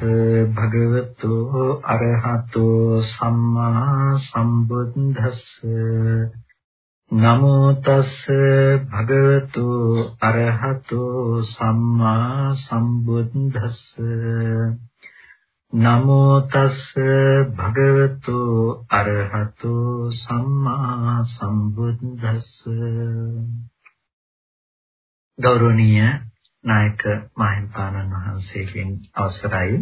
තස් භගවතු අරහතෝ සම්මා සම්බුද්දස්ස. නමෝ තස් භගවතු අරහතෝ සම්මා සම්බුද්දස්ස. නමෝ තස් භගවතු අරහතෝ සම්මා සම්බුද්දස්ස. ගෞරවනීය නායක මහින්පාණන් වහන්සේගෙන් අවසරයි.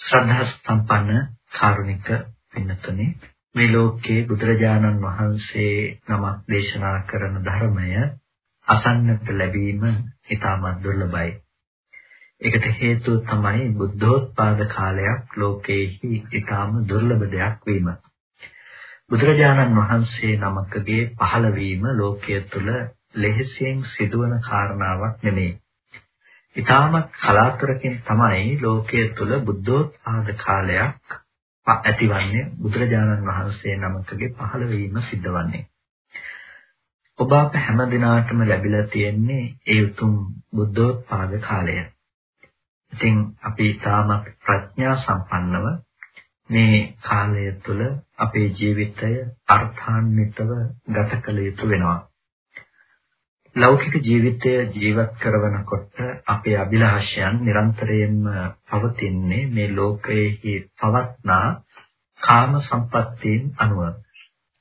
ශ්‍රද්ධා සම්පන්න කාරුණික පින්තුනි මේ ලෝකයේ බුදුරජාණන් වහන්සේ නමක් දේශනා කරන ධර්මය අසන්නට ලැබීම ඉතාමත් දුර්ලභයි. ඒකට හේතුව තමයි බුද්ධෝත්පාද කාලයක් ලෝකයේහි ඉතාම දුර්ලභ දෙයක් වීම. බුදුරජාණන් වහන්සේ නමකගේ පහළවීම ලෝකයේ තුල ලෙහෙසියෙන් සිදුවන කාරණාවක් නෙමෙයි. ඊටමත් කලාතුරකින් තමයි ලෝකයේ තුල බුද්ධෝත්පාද කාලයක් ඇතිවන්නේ බුදුරජාණන් වහන්සේ නමකගේ පහළ වීම සිද්ධවන්නේ. ඔබ අප හැම දිනාටම ලැබිලා තියෙන්නේ ඒ උතුම් බුද්ධෝත්පාද කාලය. ඉතින් අපි ඊටමත් ප්‍රඥා සම්පන්නව මේ කාලය තුල අපේ ජීවිතය අර්ථාන්විතව ගත කළ යුතු වෙනවා. ලෞකික ජීවිතය ජීවත් කරනකොට අපේ අභිලාෂයන් නිරන්තරයෙන්ම පවතින්නේ මේ ලෝකයේ පවත්නා කාම සම්පත්තීන් අනුව.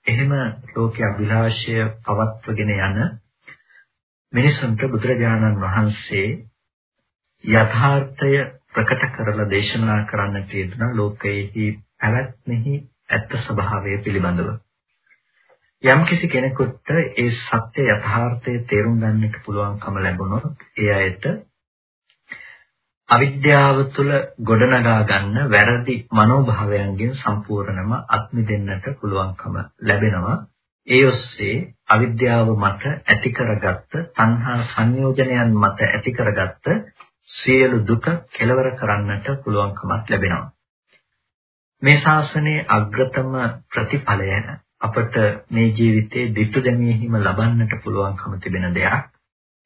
එහෙම ලෝකයේ අභිලාෂය පවත්වගෙන යන මිනිසුන්ට බුදුරජාණන් වහන්සේ යථාර්ථය ප්‍රකට කරලා දේශනා කරන්නට යෙදුන ලෝකයේහි පැවැත්මෙහි ඇත්ත ස්වභාවය පිළිබඳව. යම්කිසි කෙනෙකුට ඒ සත්‍ය යථාර්ථය තේරුම් ගන්නට පුළුවන්කම ලැබුණොත් ඒ අයට අවිද්‍යාව තුළ ගොඩනගා ගන්න වැරදි මනෝභාවයන්ගෙන් සම්පූර්ණයෙන්ම අත්මිදෙන්නට පුළුවන්කම ලැබෙනවා. ඒ ඔස්සේ අවිද්‍යාව මත ඇති කරගත්ත තණ්හා සංයෝජනයන් මත ඇති කරගත්ත සියලු දුක කෙලවර කරන්නට පුළුවන්කමක් ලැබෙනවා. මේ ශාසනයේ අග්‍රතම ප්‍රතිඵලය අපට මේ ජීවිතයේ dittu දැමීම ලබන්නට පුළුවන්කම තිබෙන දෙයක්.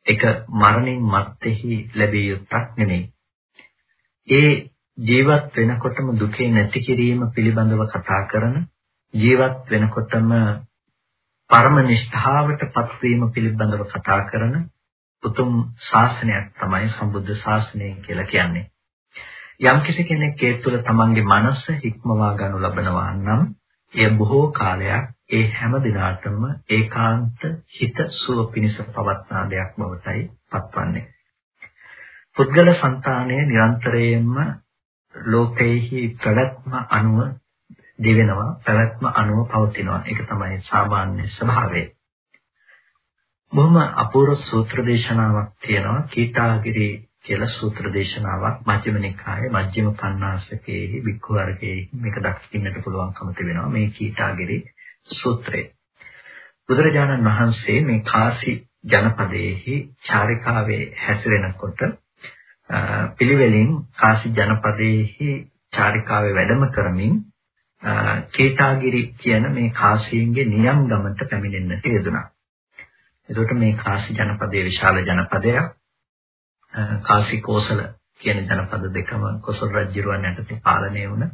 ඒක මරණින් මත්තේහි ලැබිය යුත්තක් නෙමෙයි. ඒ ජීවත් වෙනකොටම දුකේ නැති කිරීම පිළිබඳව කතා කරන ජීවත් වෙනකොටම පරම නිෂ්ඨාවට පත්වීම පිළිබඳව කතා කරන උතුම් ශාසනයක් තමයි සම්බුද්ධ ශාසනය කියලා කියන්නේ. යම්කිසි කෙනෙක් ඒ තුළ තමන්ගේ මනස හික්මවා ගන්නු ලබනවා නම් එය බොහෝ කාලයක් ඒ හැම දිනාටම ඒකාන්ත හිත සුව පිණිස පවත්නා දෙයක් බවටයි පත්වන්නේ. පුද්ගල సంతානය නිරන්තරයෙන්ම ලෝකයේහි ප්‍රවැත්ම අනුව දිවෙනවා පැවැත්ම අනුව පවතිනවා. ඒක තමයි සාමාන්‍ය ස්වභාවය. බොහොම අපූර්ව සූත්‍ර දේශනාවක් තියෙනවා. කීටාගිරි කියලා සූත්‍ර දේශනාවක් මජ්ක්‍ධිම නිකායේ මජ්ක්‍ධිම පඤ්ඤාසකයේ වික්ඛු වර්ගයේ මේක දක්ින්නට පුළුවන්කම තිබෙනවා මේ කීටාගිරි සූත්‍රය. බුදුරජාණන් වහන්සේ මේ කාසි ජනපදයේහි චාරිකාවේ හැසිරෙනකොට පිළිවෙලින් කාසි ජනපදයේහි චාරිකාවේ වැඩම කරමින් කේතාගිරි කියන මේ කාසියන්ගේ නියම් ගමට පැමිණෙන්නට යෙදුණා. එතකොට මේ කාසි ජනපදයේ විශාල ජනපදයක් කාසි කෝසල කියන ජනපද දෙකම කොසල් රජුරුවන් යටතේ පාලනය වුණ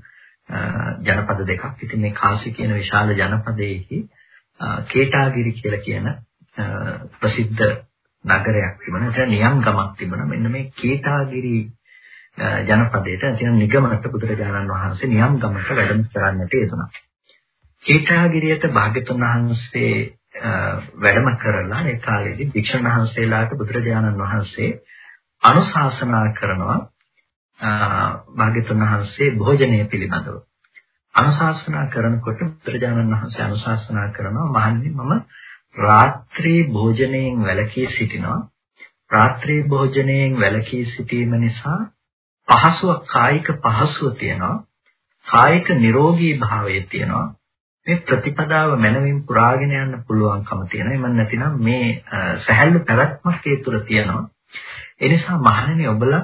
ජනපද දෙකක්. ඉතින් මේ කාසි කියන විශාල ජනපදයේහි කේටාගිරි කියලා කියන ප්‍රසිද්ධ නගරයක් තිබුණා. ඒක නියම් ගමක් තිබුණා. මෙන්න මේ කේටාගිරි ජනපදයට තියෙන නිගමනට බුදුරජාණන් වහන්සේ නියම් ගමට වැඩම කරන්නට යෙදුණා. කේටාගිරියට භාග්‍යතුන් වහන්සේ වැඩම කරලා ඒ කාලේදී වික්ෂණ වහන්සේලාට බුදුරජාණන් වහන්සේ අනුශාසනා කරනවා භාග්‍යතුන් වහන්සේ භෝජනය පිළිබඳව. අනුශාසනා කරනකොට බුදුරජාණන් වහන්සේ අනුශාසනා කරනවා මහණනි මම රාත්‍රී භෝජනයෙන් වැළකී සිටිනවා. රාත්‍රී භෝජනයෙන් වැළකී සිටීම නිසා පහසුවක් කායික පහසුව තියෙනවා. කායික නිරෝගී භාවය තියෙනවා. මේ ප්‍රතිපදාව මනමින් පුරාගෙන යන්න පුළුවන්කම තියෙනවා. එමන් නැතිනම් මේ සහැල්ලු පැවැත්මක් ඒ තුළ තියෙනවා. ඒ නිසා මහණෙනි ඔබලා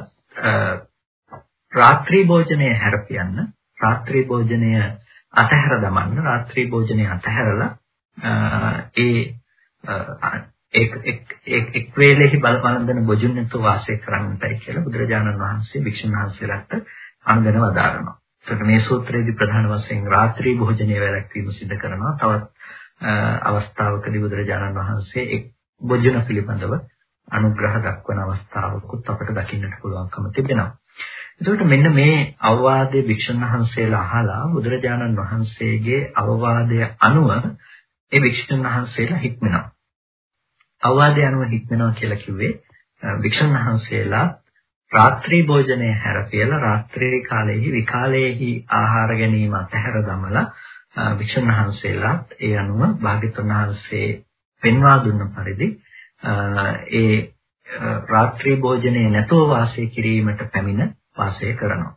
රාත්‍රී භෝජනය හැරපියන්න රාත්‍රී භෝජනය අතහැර දමන්න රාත්‍රී භෝජනය අතහැරලා ඒ එක් එක් එක් වේලෙහි බල වන්දන බොජුන්නතු වාසය කරන්නටයි කියලා බුදුරජාණන් වහන්සේ භික්ෂුන් වහන්සේලාට අනුදැන වදාරනවා. ඒකට මේ සූත්‍රයේදී ප්‍රධාන වශයෙන් රාත්‍රී භෝජනය වැළැක්වීම සිදු කරනවා. තවත් අවස්ථාවකදී බුදුරජාණන් වහන්සේ එක් බොජුන පිළිබඳව අනුග්‍රහ දක්වන අවස්ථාවකුත් අපට දකින්නට පුළුවන්කම තිබෙනවා. එතකොට මෙන්න මේ අවවාදයේ භික්ෂුන් වහන්සේලා අහලා බුදුරජාණන් වහන්සේගේ අවවාදය අනුව ඒ භික්ෂුන් වහන්සේලා හික්මනවා. අවවාදය අනුව හික්මනවා කියලා කිව්වේ භික්ෂුන් වහන්සේලා රාත්‍රී භෝජනය හැරපියලා රාත්‍රී කාලයේහි විකාලයේහි ආහාර ගැනීම අතහැර දමලා භික්ෂුන් වහන්සේලාත් ඒ අනුව භාග්‍යතුන් වහන්සේ පෙන්වා දුන්න පරිදි ඒ රාත්‍රී භෝජනයේ නැතෝ වාසය කිරීමට පැමිණ වාසය කරනවා.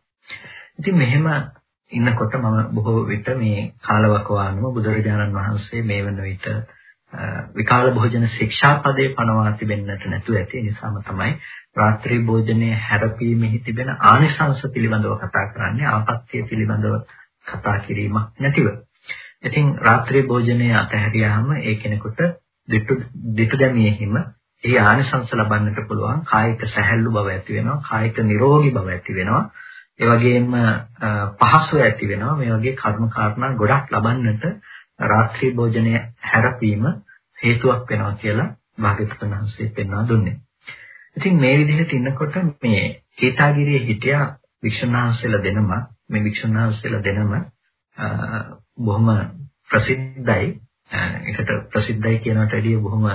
ඉතින් මෙහෙම ඉන්නකොට මම බොහෝ විට මේ කාලවකවානුව බුදුරජාණන් වහන්සේ මේ වන විට විකාල භෝජන ශික්ෂාපදේ පනවා තිබෙන්නට නැතුව ඇති නිසාම තමයි රාත්‍රී භෝජනයේ හැරපීමෙහි තිබෙන ආනිසංශ පිළිබඳව කතා කරන්නේ ආපත්‍ය පිළිබඳව කතා කිරීමක් නැතිව. ඉතින් රාත්‍රී භෝජනයේ අතහැරියාම ඒ කෙනෙකුට දිටු දිටු දැමියෙහිම ඒ ආනිසංස ලබන්නට පුළුවන් කායික සැහැල්ලු බව ඇති වෙනවා කායික නිරෝගී බව ඇති වෙනවා ඒ වගේම පහසුව ඇති වෙනවා මේ වගේ කර්ම කාරණා ගොඩක් ලබන්නට රාත්‍රී භෝජනය හැරපීම හේතුවක් වෙනවා කියලා භාග්‍යවතුන් වහන්සේ පෙන්වා දුන්නේ. ඉතින් මේ විදිහට ඉන්නකොට මේ කීතාගිරියේ හිටියා වික්ෂුණාංශලා දෙනම මේ වික්ෂුණාංශලා දෙනම බොහොම ප්‍රසිද්ධයි. ඒකට ප්‍රසිද්ධයි කියනකට වැඩිය බොහොම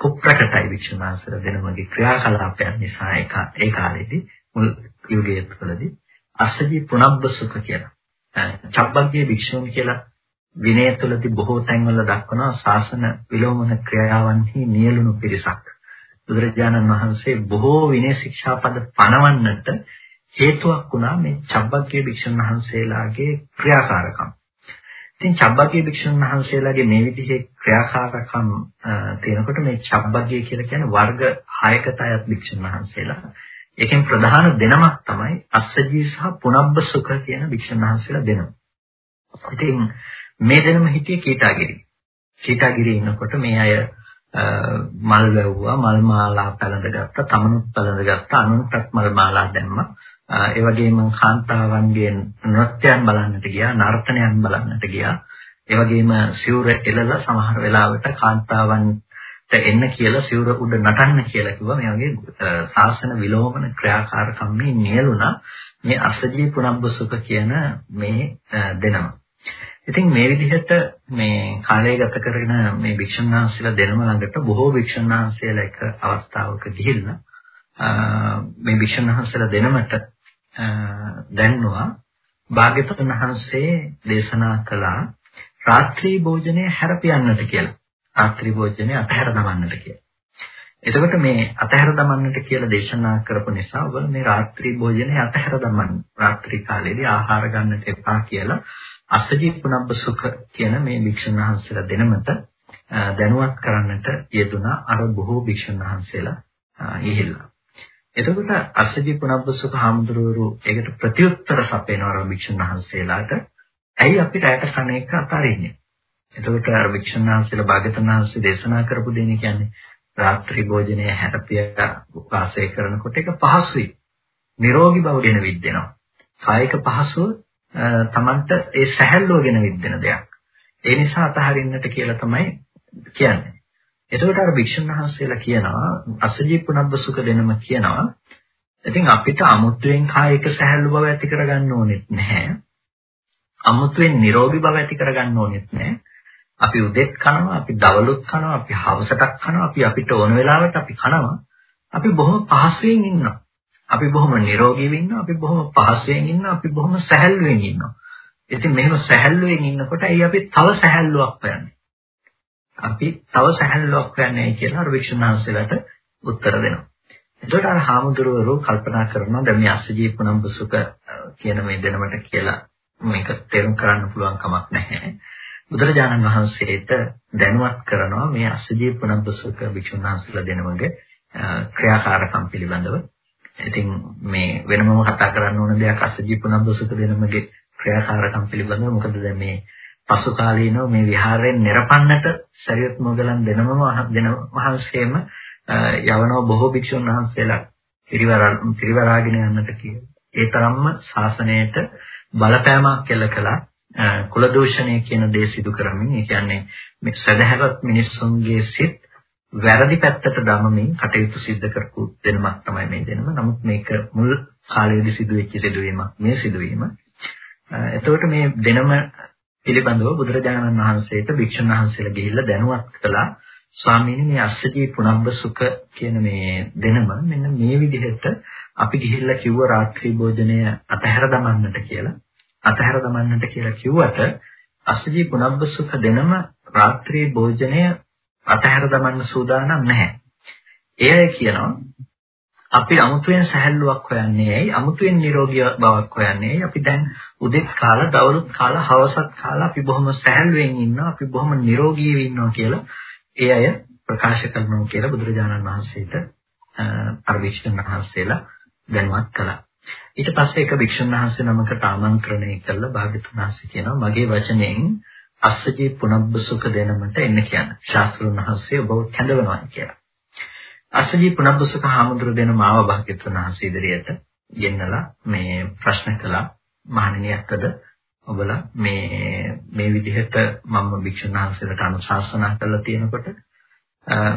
කුප්‍රකටයි වික්ෂුණාංශල දෙනමගේ ක්‍රියාකලාපයන් නිසා ඒක ඒ කාලේදී මුල් යුගයේ තුළදී. අස්සජී පුනබ්බසුක කියලා. චබ්බග්ගේ වික්ෂුන් කියලා විනය තුළදී බොහෝ තැන්වල දක්වනවා ශාසන විලෝමන ක්‍රියාවන්හි නියලුණු පිරිසක්. බුදුරජාණන් වහන්සේ බොහෝ විනය ශික්ෂාපද පනවන්නට හේතුවක් වුණා මේ චබ්බග්ගේ වික්ෂුන් වහන්සේලාගේ ක්‍රියාකාරකම්. ඉතින් චබ්බකී භික්ෂුන් වහන්සේලාගේ මේ විදිහේ ක්‍රියාකාරකම් තියෙනකොට මේ චබ්බකී කියලා කියන්නේ වර්ග 6කට අයත් භික්ෂුන් වහන්සේලා. ඒකෙන් ප්‍රධාන දෙනමක් තමයි අස්සජී සහ පුනබ්බ සුඛ කියන භික්ෂුන් වහන්සේලා දෙනම. ඉතින් මේ දෙනම හිටියේ කීටාගිරි. කීටාගිරි ඉන්නකොට මේ අය මල් වැව්වා, මල් මාලා පැලඳගත්තා, තමනුත් පැලඳගත්තා, අනුන්ටත් මල් මාලා දැම්මා. ඒ වගේම කාන්තාවන්ගේ නෘත්‍යයන් බලන්නට ගියා, නර්තනයන් බලන්නට ගියා. ඒ වගේම සිවුර එළලා සමහර වෙලාවට කාන්තාවන්ට එන්න කියලා සිවුර උඩ නටන්න කියලා කිව්වා. මේ වගේ ශාසන විලෝමන ක්‍රියාකාරකම් මේ නියලුණා මේ අසජී පුනබ්බසුක කියන මේ දෙනම. ඉතින් මේ විදිහට මේ කාලය ගත කරගෙන මේ භික්ෂුන් වහන්සේලා දෙනම ළඟට බොහෝ භික්ෂුන් වහන්සේලා එක අවස්ථාවක ගිහිල්ලා මේ භික්ෂුන් වහන්සේලා දෙනමට දැන්නවා භාග්‍යවතුන් වහන්සේ දේශනා කළා රාත්‍රී භෝජනය හැරපියන්නට කියලා. රාත්‍රී භෝජනය අතහැර දමන්නට කියලා. එතකොට මේ අතහැර දමන්නට කියලා දේශනා කරපු නිසා ඔබ මේ රාත්‍රී භෝජනය අතහැර දමන්න. රාත්‍රී කාලේදී ආහාර ගන්නට එපා කියලා අසජී පුනබ්බ සුඛ කියන මේ භික්ෂුන් වහන්සේලා දෙනමත දැනුවත් කරන්නට යෙදුනා අර බොහෝ භික්ෂුන් වහන්සේලා ඉහිල්ලා. එතකොට අස්සජී පුනබ්බසුක හාමුදුරුවෝ ඒකට ප්‍රතිඋත්තර සපයනවා භික්ෂුන් වහන්සේලාට. ඇයි අපි රැට කණ එක අතාරින්නේ? එතකොට අර භික්ෂුන් වහන්සේලා භාග්‍යවතුන් වහන්සේ දේශනා කරපු දෙන්නේ කියන්නේ රාත්‍රී භෝජනය හැරපිය වාසය කරනකොට ඒක පහසුයි. නිරෝගී බව ගැන විද්දෙනවා. කායික පහසුව තමන්ට ඒ සැහැල්ලුව ගැන විද්දෙන දෙයක්. ඒ නිසා අතහරින්නට කියලා තමයි කියන්නේ. එතකොට අර භික්ෂුන් වහන්සේලා කියනවා අසජී පුනබ්බ සුඛ දෙනම කියනවා. ඉතින් අපිට අමුත්වෙන් කායික සැහැල්ලු බව ඇති කරගන්න ඕනෙත් නැහැ. අමුත්වෙන් නිරෝගී බව ඇති කරගන්න ඕනෙත් නැහැ. අපි උදෙත් කනවා, අපි දවලුත් කනවා, අපි හවසටත් කනවා, අපි අපිට ඕන වෙලාවට අපි කනවා. අපි බොහොම පහසුවෙන් ඉන්නවා. අපි බොහොම නිරෝගීව ඉන්නවා, අපි බොහොම පහසුවෙන් ඉන්නවා, අපි බොහොම සැහැල්ලුවෙන් ඉන්නවා. ඉතින් මෙහෙම සැහැල්ලුවෙන් ඉන්නකොට ඇයි අපි තව සැහැල්ලුවක් හොයන්නේ? අපි තව සැහැල්ලුවක් ගන්නයි කියලා අර වික්ෂුණාංශලට උත්තර දෙනවා. එතකොට අර හාමුදුරුවෝ කල්පනා කරනවා දැන් මේ අස්සජී පුනම්බසුක කියන මේ දෙනමට කියලා මේක තේරුම් කරන්න පුළුවන් කමක් නැහැ. බුදුරජාණන් වහන්සේට දැනුවත් කරනවා මේ අස්සජී පුනම්බසුක වික්ෂුණාංශල දෙනමගේ ක්‍රියාකාරකම් පිළිබඳව. ඉතින් මේ වෙනමම කතා කරන්න ඕන දෙයක් අස්සජී පුනම්බසුක දෙනමගේ ක්‍රියාකාරකම් පිළිබඳව මොකද දැන් මේ පසු කාලීනව මේ විහාරයෙන් නිරපන්නට සරියුත් මොගලන් දෙනම දෙන මහන්සියෙම යවනව බොහෝ භික්ෂුන් වහන්සේලා පිරිවරාගෙන යන්නට කියලා. ඒ තරම්ම ශාසනයට බලපෑමක් කෙල කළා කුල දූෂණය කියන දේ සිදු කරමින් ඒ කියන්නේ මේ සදහවත් මිනිස්සුන්ගේ සිත් වැරදි පැත්තට දමමින් කටයුතු සිද්ධ කරපු දෙනමක් තමයි මේ දෙනම. නමුත් මේක මුල් කාලයේදී සිදුවෙච්ච සිදුවීමක් මේ සිදුවීම. එතකොට මේ දෙනම පිළිබඳව බුදුරජාණන් වහන්සේට භික්ෂුන් වහන්සේලා ගිහිල්ලා දැනුවත් කළා ස්වාමීනි මේ අස්සජී පුනබ්බ සුඛ කියන මේ දෙනම මෙන්න මේ විදිහට අපි ගිහිල්ලා කිව්ව රාත්‍රී භෝජනය අතහැර දමන්නට කියලා අතහැර දමන්නට කියලා කිව්වට අස්සජී පුනබ්බ සුඛ දෙනම රාත්‍රී භෝජනය අතහැර දමන්න සූදානම් නැහැ. එයයි කියනවා අපි අමුතුවෙන් සැහැල්ලුවක් හොයන්නේ ඇයි? අමුතුවෙන් නිරෝගී බවක් හොයන්නේ ඇයි? අපි දැන් උදෙත් කාලා, දවල්ුත් කාලා, හවසත් කාලා අපි බොහොම සැහැල්ලුවෙන් ඉන්නවා, අපි බොහොම නිරෝගීව ඉන්නවා කියලා ඒ අය ප්‍රකාශ කරනවා කියලා බුදුරජාණන් වහන්සේට අර වික්ෂණ වහන්සේලා දැනුවත් කළා. ඊට පස්සේ එක වික්ෂණ වහන්සේ නමකට ආමන්ත්‍රණය කළා භාග්‍යතුන් වහන්සේ කියනවා මගේ වචනයෙන් අස්සජී පුනබ්බසුක දෙනමට එන්න කියන. ශාස්ත්‍රුන් වහන්සේ ඔබව කැඳවනවා කියලා. අස්සජී පුනබ්බසුක හාමුදුරු දෙන මාව භාග්‍යතුන් වහන්සේ ඉදිරියට ගෙන්නලා මේ ප්‍රශ්න කළා. මහණෙනියක්ද? ඔබලා මේ මේ විදිහට මම භික්ෂුන් වහන්සේලාට අනුශාසනා කරලා තියෙනකොට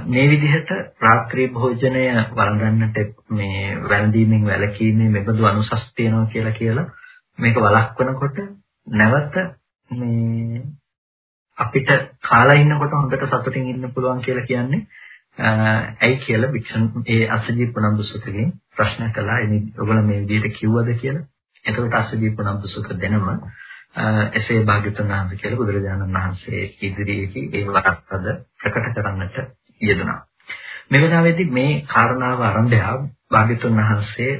මේ විදිහට රාත්‍රී භෝජනය වළඳන්නට මේ වැළඳීමෙන් වැළකීමේ මෙබඳු අනුසස් තියෙනවා කියලා කියලා මේක වළක්වනකොට නැවත මේ අපිට කාලා ඉන්නකොට හොඳට සතුටින් ඉන්න පුළුවන් කියලා කියන්නේ ඇයි කියලා භික්ෂුන් ඒ අසජී පුනම්බුසුකගෙන් ප්‍රශ්න කළා. එනි ඔයගොල්ලෝ මේ විදිහට කිව්වද කියලා. එතකොට අසජී පුනම්බුසුක දෙනම එසේ භාග්‍යතුන් වහන්සේ කියලා බුදුරජාණන් වහන්සේ ඉදිරියේදී ඒ වරප්පද ප්‍රකට කරන්නට යෙදුණා. මේ වෙලාවේදී මේ කාරණාව ආරම්භය භාග්‍යතුන් වහන්සේ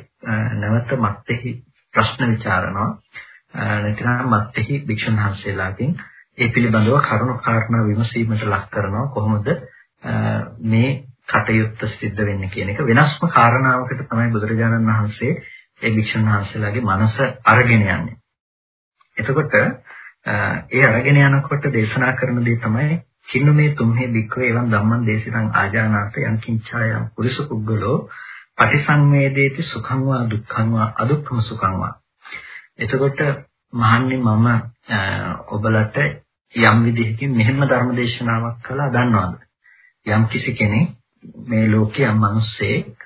නැවත මත්ෙහි ප්‍රශ්න විචාරනවා. නැතිනම් මත්ෙහි භික්ෂුන් වහන්සේලාගෙන් ඒ පිළිබඳව කරුණු කාරණා විමසීමට ලක් කරනවා කොහොමද මේ කටයුත්ත සිද්ධ වෙන්නේ කියන එක වෙනස්ම කාරණාවකට තමයි බුදුරජාණන් වහන්සේ ඒ භික්ෂුන් වහන්සේලාගේ මනස අරගෙන යන්නේ. එතකොට ඒ අරගෙන යනකොට දේශනා කරන දේ තමයි කින්නමේ තුම්හේ බික්කවේ එවං ධම්මං දේශිතං ආජානාත යං කිංචායං පුරිස පුද්ගලෝ පටිසංවේදේති සුඛං වා දුක්ඛං වා අදුක්ඛම සුඛං වා එතකොට මහන්නේ මම ඔබලට යම් විදිහකින් මෙහෙම ධර්ම දේශනාවක් කළා දන්නවද? යම් කිසි කෙනෙක් මේ ලෝකයේ යම් මිනිස්සෙක්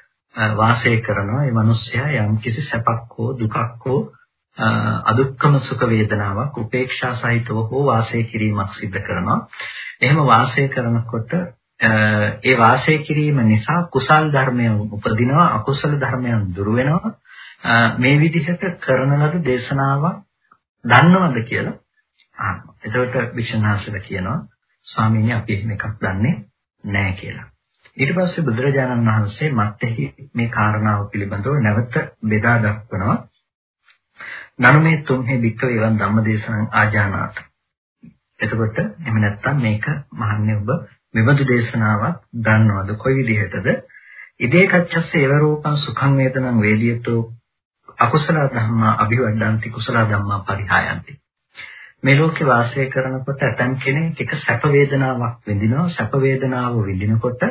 වාසය කරනවා ඒ මිනිස්සයා යම් කිසි සැපක් හෝ දුකක් හෝ අදුක්කම සුඛ වේදනාවක් උපේක්ෂා සහිතව හෝ වාසය කිරීමක් සිදු කරනවා. එහෙම වාසය කරනකොට ඒ වාසය කිරීම නිසා කුසල් ධර්මයන් උපදිනවා අකුසල ධර්මයන් දුර වෙනවා. මේ විදිහට කරන ලද දේශනාවක් දන්නවද කියලා අහනවා. එතකොට වික්ෂණාසල කියනවා ස්වාමීනි අපි එහෙම එකක් දන්නේ නැහැ කියලා. ඊට පස්සේ බුදුරජාණන් වහන්සේ මත්ෙහි මේ කාරණාව පිළිබඳව නැවත බෙදා දක්වනවා. නනුමේ තුම්හි වික්කව එවන් ධම්මදේශනං ආජානාත. එතකොට එහෙම නැත්නම් මේක මහන්නේ ඔබ මෙබඳු දේශනාවක් දන්නවද කොයි විදිහටද? ඉදේ කච්චස්ස ඒව රූපං සුඛං වේදනං වේදියතෝ අකුසල ධම්මා අභිවඩ්ඩಂತಿ කුසල ධම්මා පරිහායಂತಿ මේ ලෝකේ වාසය කරනකොට ඇතම් කෙනෙක් එක සැප වේදනාවක් විඳිනවා. සැප වේදනාව විඳිනකොට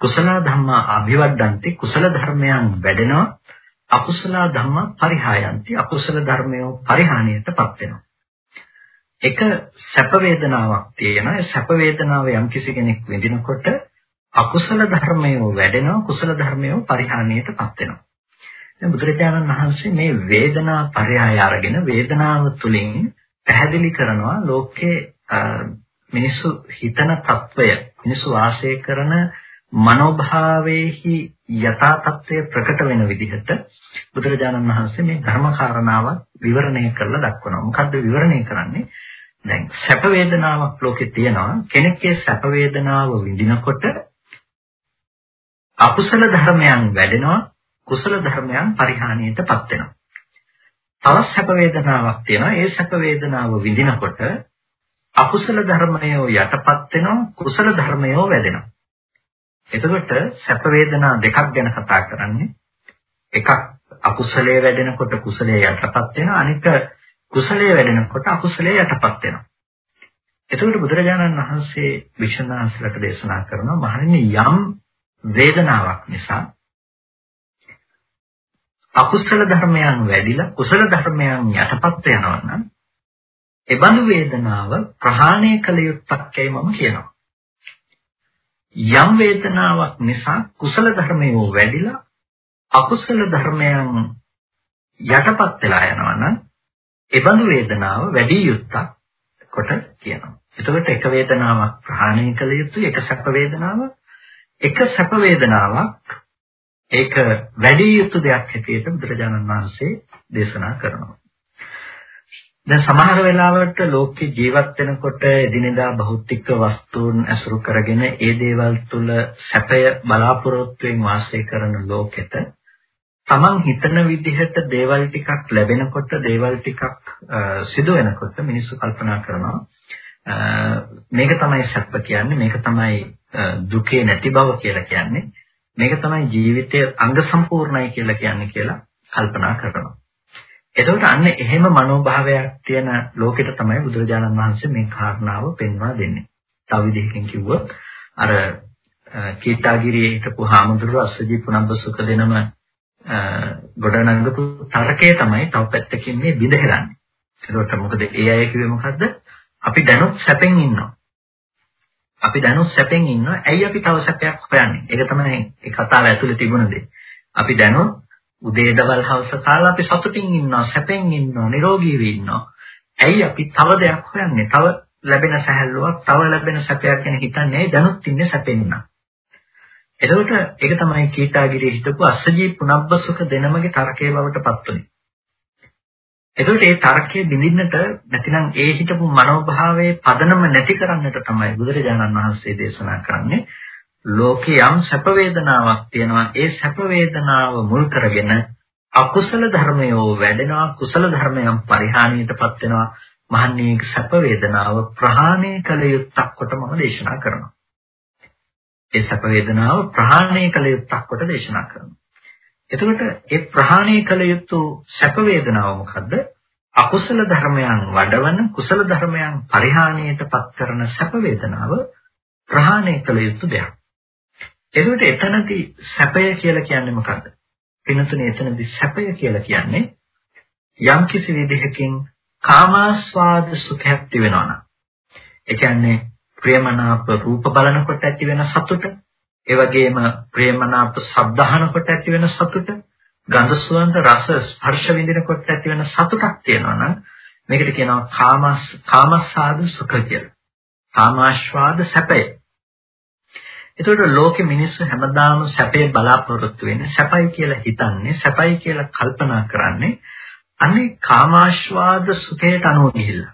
කුසල ධම්මා අභිවර්ධන්ති කුසල ධර්මයන් වැඩෙනවා. අකුසල ධම්මා පරිහායන්ති. අකුසල ධර්මයෝ පරිහානියටපත් වෙනවා. එක සැප වේදනාවක් තියෙනවා. ඒ සැප වේදනාව යම් කිසි කෙනෙක් විඳිනකොට අකුසල ධර්මයෝ වැඩෙනවා. කුසල ධර්මයෝ පරිහානියටපත් වෙනවා. දැන් බුදුරජාණන් වහන්සේ මේ වේදනා පරයය අරගෙන වේදනාව තුලින් පැහැදිලි කරනවා ලෝකයේ මිනිස්සු හිතන తত্ত্বය මිනිස්සු වාසය කරන මනෝභාවයේහි යථා තත්ත්වය ප්‍රකට වෙන විදිහට බුදුරජාණන් වහන්සේ මේ ධර්ම කාරණාවත් විවරණය කරලා දක්වනවා. මොකද්ද විවරණය කරන්නේ? දැන් සැප වේදනාවක් ලෝකේ තියෙනවා. කෙනෙක්ගේ සැප වේදනාව විඳිනකොට අකුසල ධර්මයන් වැඩෙනවා. කුසල ධර්මයන් පරිහානියටපත් වෙනවා. තවත් සැප වේදනාවක් තියෙනවා. ඒ සැප වේදනාව විඳිනකොට අකුසල ධර්මයෝ යටපත් වෙනවා, කුසල ධර්මයෝ වැඩෙනවා. එතකොට සැප වේදනා දෙකක් ගැන කතා කරන්නේ. එකක් අකුසලයේ වැඩෙනකොට කුසලයේ යටපත් වෙනවා. අනික කුසලයේ වැඩෙනකොට අකුසලයේ යටපත් වෙනවා. එතකොට බුදුරජාණන් වහන්සේ වික්ෂණාසලට දේශනා කරනවා මහණෙනි යම් වේදනාවක් නිසා අකුසල ධර්මයන් වැඩිලා කුසල ධර්මයන් යටපත් වෙනවා නම් එබඳු වේදනාව ප්‍රහාණය කළ යුත්තක්යි මම කියනවා. යම් වේදනාවක් නිසා කුසල ධර්මයෝ වැඩිලා අකුසල ධර්මයන් යටපත් වෙලා යනවා නම් එබඳු වේදනාව වැඩි යුත්තක් කොට කියනවා. එතකොට එක වේදනාවක් ප්‍රහාණය කළ යුතුයි එක සැප වේදනාවක් එක සැප වේදනාවක් ඒක වැඩි යුතු දෙයක් හැටියට බුදුරජාණන් වහන්සේ දේශනා කරනවා. දැන් සමහර වෙලාවට ලෝකේ ජීවත් වෙනකොට එදිනෙදා භෞතික වස්තුන් ඇසුරු කරගෙන ඒ දේවල් තුල සැපය බලාපොරොත්තුෙන් වාසය කරන ලෝකෙට තමන් හිතන විදිහට දේවල් ටිකක් ලැබෙනකොට දේවල් ටිකක් සිදු වෙනකොට මිනිස්සු කල්පනා කරනවා මේක තමයි සැප කියන්නේ මේක තමයි දුකේ නැති බව කියලා කියන්නේ මේක තමයි ජීවිතයේ අංග සම්පූර්ණයි කියලා කියන්නේ කියලා කල්පනා කරනවා එතකොට අන්න එහෙම මනෝභාවයක් තියෙන ලෝකෙට තමයි බුදුරජාණන් වහන්සේ මේ කාරණාව පෙන්වා දෙන්නේ. තව විදිහකින් කිව්වොත් අර කීටාගිරියේ හිටපු හාමුදුරුවෝ අස්සජී පුනබ්බසුක දෙනම ගොඩනංගපු තරකය තමයි තව පැත්තකින් මේ බිඳ හෙලන්නේ. ඒකට මොකද ඒ අය කිව්වේ මොකද්ද? අපි දැනුත් සැපෙන් ඉන්නවා. අපි දැනුත් සැපෙන් ඉන්නවා. ඇයි අපි තව සැපයක් හොයන්නේ? ඒක තමයි ඒ කතාව ඇතුලේ තිබුණ දේ. අපි දැනුත් උදේ දවල් හවස කාලා අපි සතුටින් ඉන්නවා, සැපෙන් ඉන්නවා, නිරෝගීව ඉන්නවා. ඇයි අපි තව දෙයක් හොයන්නේ? තව ලැබෙන සැහැල්ලුවක්, තව ලැබෙන සැපයක් ගැන හිතන්නේ දැනුත් ඉන්නේ සැපෙන්න. එතකොට ඒක තමයි කීටාගිරියේ හිටපු අස්සජී පුනබ්බසුක දෙනමගේ තර්කයේ බවට පත් වුනේ. එතකොට මේ තර්කයේ බිඳින්නට නැතිනම් ඒ හිටපු මනෝභාවයේ පදනම නැති කරන්නට තමයි බුදුරජාණන් වහන්සේ දේශනා කරන්නේ. ලෝකේ යම් සැප වේදනාවක් තියෙනවා. ඒ සැප වේදනාව මුල් කරගෙන අකුසල ධර්මයෝ වැඩෙනවා. කුසල ධර්මයන් පරිහානියටපත් වෙනවා. මහන්නේ සැප වේදනාව ප්‍රහාණය කළ යුත්තක් කොට මම දේශනා කරනවා. ඒ සැප වේදනාව ප්‍රහාණය කළ යුත්තක් කොට දේශනා කරනවා. එතකොට ඒ ප්‍රහාණය කළ යුතු සැප වේදනාව මොකද්ද? අකුසල ධර්මයන් වඩවන කුසල ධර්මයන් පරිහානියටපත් කරන සැප වේදනාව ප්‍රහාණය කළ යුතු දෙයක්. එතකොට එතනදී සැපය කියලා කියන්නේ මොකද්ද? වෙනතුනේ එතනදී සැපය කියලා කියන්නේ යම් කිසි විදිහකින් කාමාස්වාද සුඛයක් තිබෙනවා නම්. ඒ කියන්නේ ප්‍රේමනාප රූප බලනකොට ඇති වෙන සතුට ඒ වගේම ප්‍රේමනාප ශබ්ද අහනකොට ඇති වෙන සතුට ගන්ධ සුවඳ රස ස්පර්ශ විඳිනකොට ඇති වෙන සතුටක් තියෙනවා නම් මේකට කියනවා කාමස් කාමස්සාද සුඛ කියලා. කාමාශ්වාද සැපය. එතකොට ලෝකෙ මිනිස්සු හැමදාම සැපේ බලාපොරොත්තු වෙන්නේ සැපයි කියලා හිතන්නේ සැපයි කියලා කල්පනා කරන්නේ අනේ කාමාශ්වාද සුඛයට අනුව ගිහිල්ලා.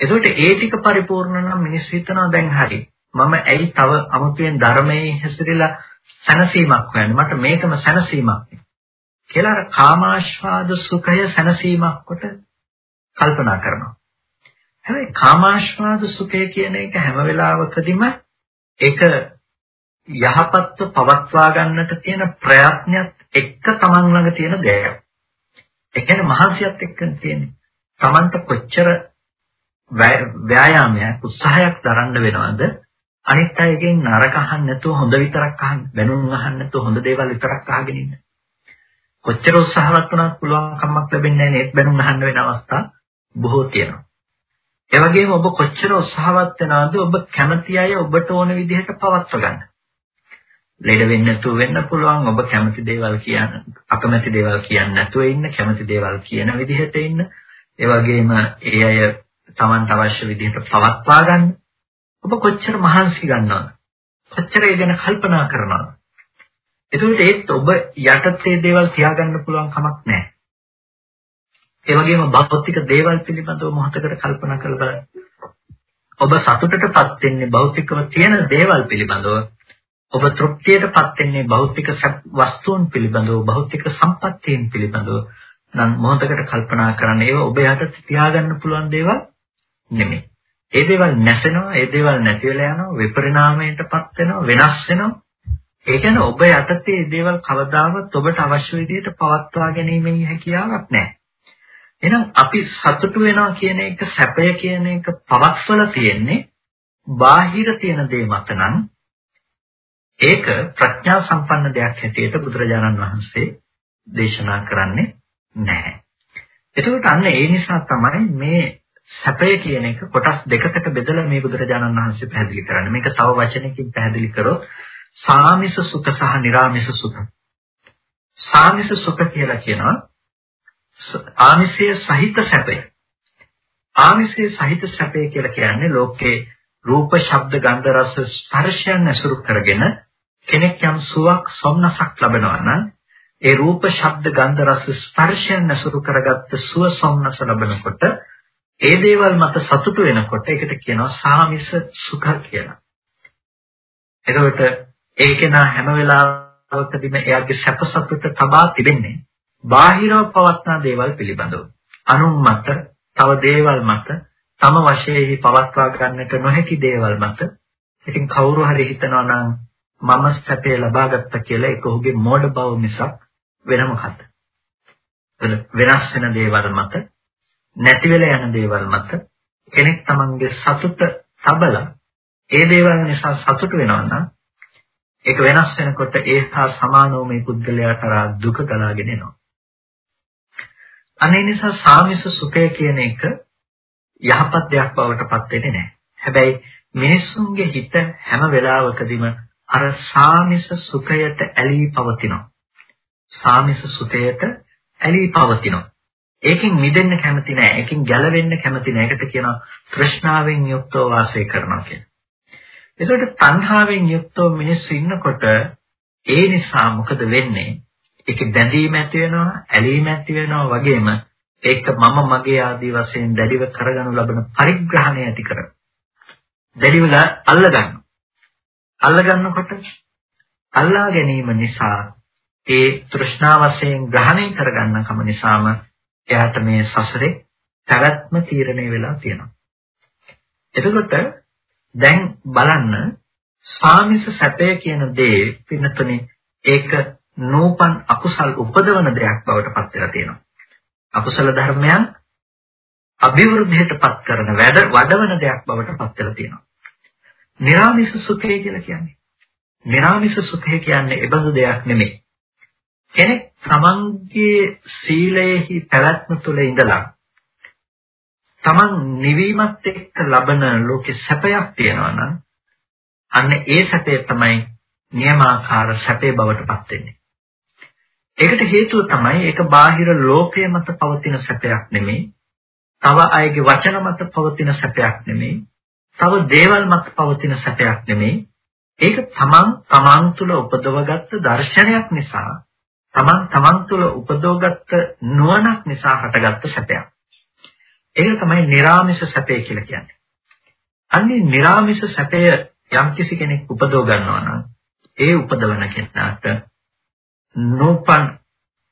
එතකොට ඒ ටික පරිපූර්ණ නම් මිනිස්සු හිතනවා දැන් හරි. මම ඇයි තව අමුතුවෙන් ධර්මයේ හැසිරෙලා සැනසීමක් හොයන්නේ? මට මේකම සැනසීමක් කියලා අර කාමාශ්වාද සුඛය සැනසීමක් කොට කල්පනා කරනවා. හැබැයි කාමාශ්වාද සුඛය කියන එක හැම වෙලාවකදීම ඒක යහපත්ව පවත්වා ගන්නට තියෙන ප්‍රයත්නයත් එක්ක Taman ළඟ තියෙන දෙයක්. ඒ කියන්නේ මහන්සියත් එක්ක තියෙන්නේ. Tamanට කොච්චර ව්‍යායාමයක් උත්සාහයක් දරන්න වෙනවද? අනිත් අයගෙන් නරක අහන්න නැතුව හොඳ විතරක් අහන්න, බැනුම් අහන්න නැතුව හොඳ දේවල් විතරක් අහගෙන ඉන්න. කොච්චර උත්සාහවත් වුණත් පුළුවන් කමක් ලැබෙන්නේ නැහැ නේද බැනුම් අහන්න වෙන අවස්ථා බොහෝ තියෙනවා. ඒ වගේම ඔබ කොච්චර උත්සාහවත් වෙනවද ඔබ කැමති අය ඔබට ඕන විදිහට පවත්ව ගන්න. ලෙඩ වෙන්න නැතුව වෙන්න පුළුවන් ඔබ කැමති දේවල් කියන්න අකමැති දේවල් කියන්නේ නැතුව ඉන්න කැමති දේවල් කියන විදිහට ඉන්න. ඒ වගේම ඒ අය Tamanට අවශ්‍ය විදිහට පවත්වා ගන්න. ඔබ කොච්චර මහන්සි ගන්නවද? කොච්චර ඒ ගැන කල්පනා කරනවද? එතකොට ඒත් ඔබ යටතේ දේවල් තියාගන්න පුළුවන් කමක් නැහැ. ඒ වගේම භෞතික දේවල් පිළිබඳව මොහොතකට කල්පනා කරලා බලන්න. ඔබ සතුටටපත් වෙන්නේ භෞතිකව තියෙන දේවල් පිළිබඳව. ඔබ තෘප්තියටපත් වෙන්නේ භෞතික වස්තුන් පිළිබඳව, භෞතික සම්පත්තීන් පිළිබඳව. නම් මොහොතකට කල්පනා කරන්න ඒව ඔබ යට තියාගන්න පුළුවන් දේවල් නෙමෙයි. ඒ දේවල් නැසෙනවා, ඒ දේවල් නැති වෙලා යනවා, විපරිණාමයටපත් වෙනවා, වෙනස් වෙනවා. ඒ කියන්නේ ඔබ යටතේ දේවල් කවදාවත් ඔබට අවශ්‍ය විදිහට පවත්වා ගැනීමේ හැකියාවක් නැහැ. එහෙනම් අපි සතුටු වෙනවා කියන එක සැපය කියන එක පවත්වලා තියෙන්නේ බාහිර තියෙන දේ මත නම් ඒක ප්‍රඥා සම්පන්න දෙයක් හැටියට බුදුරජාණන් වහන්සේ දේශනා කරන්නේ නැහැ. එතකොට අන්න ඒ නිසා තමයි මේ සැපය කියන එක කොටස් දෙකකට බෙදලා මේ බුදුරජාණන් වහන්සේ පැහැදිලි කරන්නේ. මේක තව වචනකින් පැහැදිලි කරොත් සාමිස සුඛ සහ නිර්ාමිස සුඛ. සාමිස සුඛ කියලා කියනවා ආමිෂයේ සහිත සැපය. ආමිෂයේ සහිත සැපය කියලා කියන්නේ ලෝකේ රූප, ශබ්ද, ගන්ධ, රස, ස්පර්ශයන් ඇසුරු කරගෙන කෙනෙක් යම් සුවක් සොම්නසක් ලබනවා නම් ඒ රූප, ශබ්ද, ගන්ධ, රස, ස්පර්ශයන් ඇසුරු කරගත්ත සුව සොම්නස ලබනකොට ඒ දේවල් මත සතුටු වෙනකොට ඒකට කියනවා සාමිස සුඛ කියලා. එතකොට ඒකේන හැම වෙලාවකදීම එයාගේ සැප සතුට තබා තිබෙන්නේ බාහිරව පවත්නා දේවල් පිළිබඳව. අනුන් මත, තව දේවල් මත, තම වශයෙන්හි පවත්වා ගන්නට නොහැකි දේවල් මත. ඉතින් කවුරු හරි හිතනවා නම් මම සැපේ ලබා ගත්තා කියලා ඒක ඔහුගේ මෝඩ බව මිසක් වෙන මොකක්ද? වෙනස් වෙන දේවල් මත, නැති වෙලා යන දේවල් මත කෙනෙක් තමන්ගේ සතුට තබලා ඒ දේවල් නිසා සතුට වෙනවා නම් ඒක වෙනස් වෙනකොට ඒ හා සමානව මේ පුද්ගලයා කරා දුක ගලාගෙන එනවා. අනේ නිසා සාමිස සුඛය කියන එක යහපත් දෙයක් බවට පත් වෙන්නේ නැහැ. හැබැයි මිනිස්සුන්ගේ හිත හැම වෙලාවකදීම අර සාමිස සුඛයට ඇලී පවතිනවා. සාමිස සුඛයට ඇලී පවතිනවා. ඒකෙන් මිදෙන්න කැමති නැහැ. ඒකෙන් ගැලවෙන්න කැමති නැහැ. ඒකට කියනවා තෘෂ්ණාවෙන් යුක්තව වාසය කරනවා කියලා. එතකොට තණ්හාවෙන් යුක්තව මිනිස්සු ඉන්නකොට ඒ නිසා මොකද වෙන්නේ? ඒකේ බැඳීම ඇති වෙනවා, ඇලීම ඇති වෙනවා වගේම ඒක මම මගේ ආදී වශයෙන් දැඩිව කරගනු ලබන පරිග්‍රහණය ඇති කරගන්න. දැඩිව අල්ලගන්න. අල්ලගන්නකොට අල්ලා ගැනීම නිසා ඒ තෘෂ්ණා වශයෙන් ග්‍රහණය කරගන්න කම නිසාම එයාට මේ සසරේ පැවැත්ම තීරණය වෙලා තියෙනවා. එතකොට දැන් බලන්න සාමිස සැපය කියන දේ පින්නතුනේ ඒක නූපන් අකුසල් උපදවන දෙයක් බවට පත් වෙලා තියෙනවා. අකුසල ධර්මයන් අභිවෘද්ධියටපත් කරන වැඩ වඩවන දෙයක් බවට පත් වෙලා තියෙනවා. නිරාමිස සුඛය කියලා කියන්නේ. නිරාමිස සුඛය කියන්නේ ඒබඳු දෙයක් නෙමෙයි. කෙනෙක් තමන්ගේ සීලයෙහි පැවැත්ම තුළ ඉඳලා තමන් නිවීමත් එක්ක ලබන ලෝකේ සැපයක් තියෙනවා නම් අන්න ඒ සැපය තමයි නියමාකාර සැපේ බවට පත් වෙන්නේ. ඒකට හේතුව තමයි ඒක බාහිර ලෝකයේ මත පවතින සැපයක් නෙමෙයි. තව අයගේ වචන මත පවතින සැපයක් නෙමෙයි. තව දේවල් මත පවතින සැපයක් නෙමෙයි. ඒක තමන් තමන් තුළ උපදවගත්ත දර්ශනයක් නිසා තමන් තමන් තුළ උපදෝගත්ත නුවණක් නිසා හටගත්ත සැපයක්. ඒක තමයි निराமிස සැපය කියලා කියන්නේ. අන්නේ निराமிස සැපය යම්කිසි කෙනෙක් උපදව ගන්නවා නම් ඒ උපදවන කෙනාට නෝපන්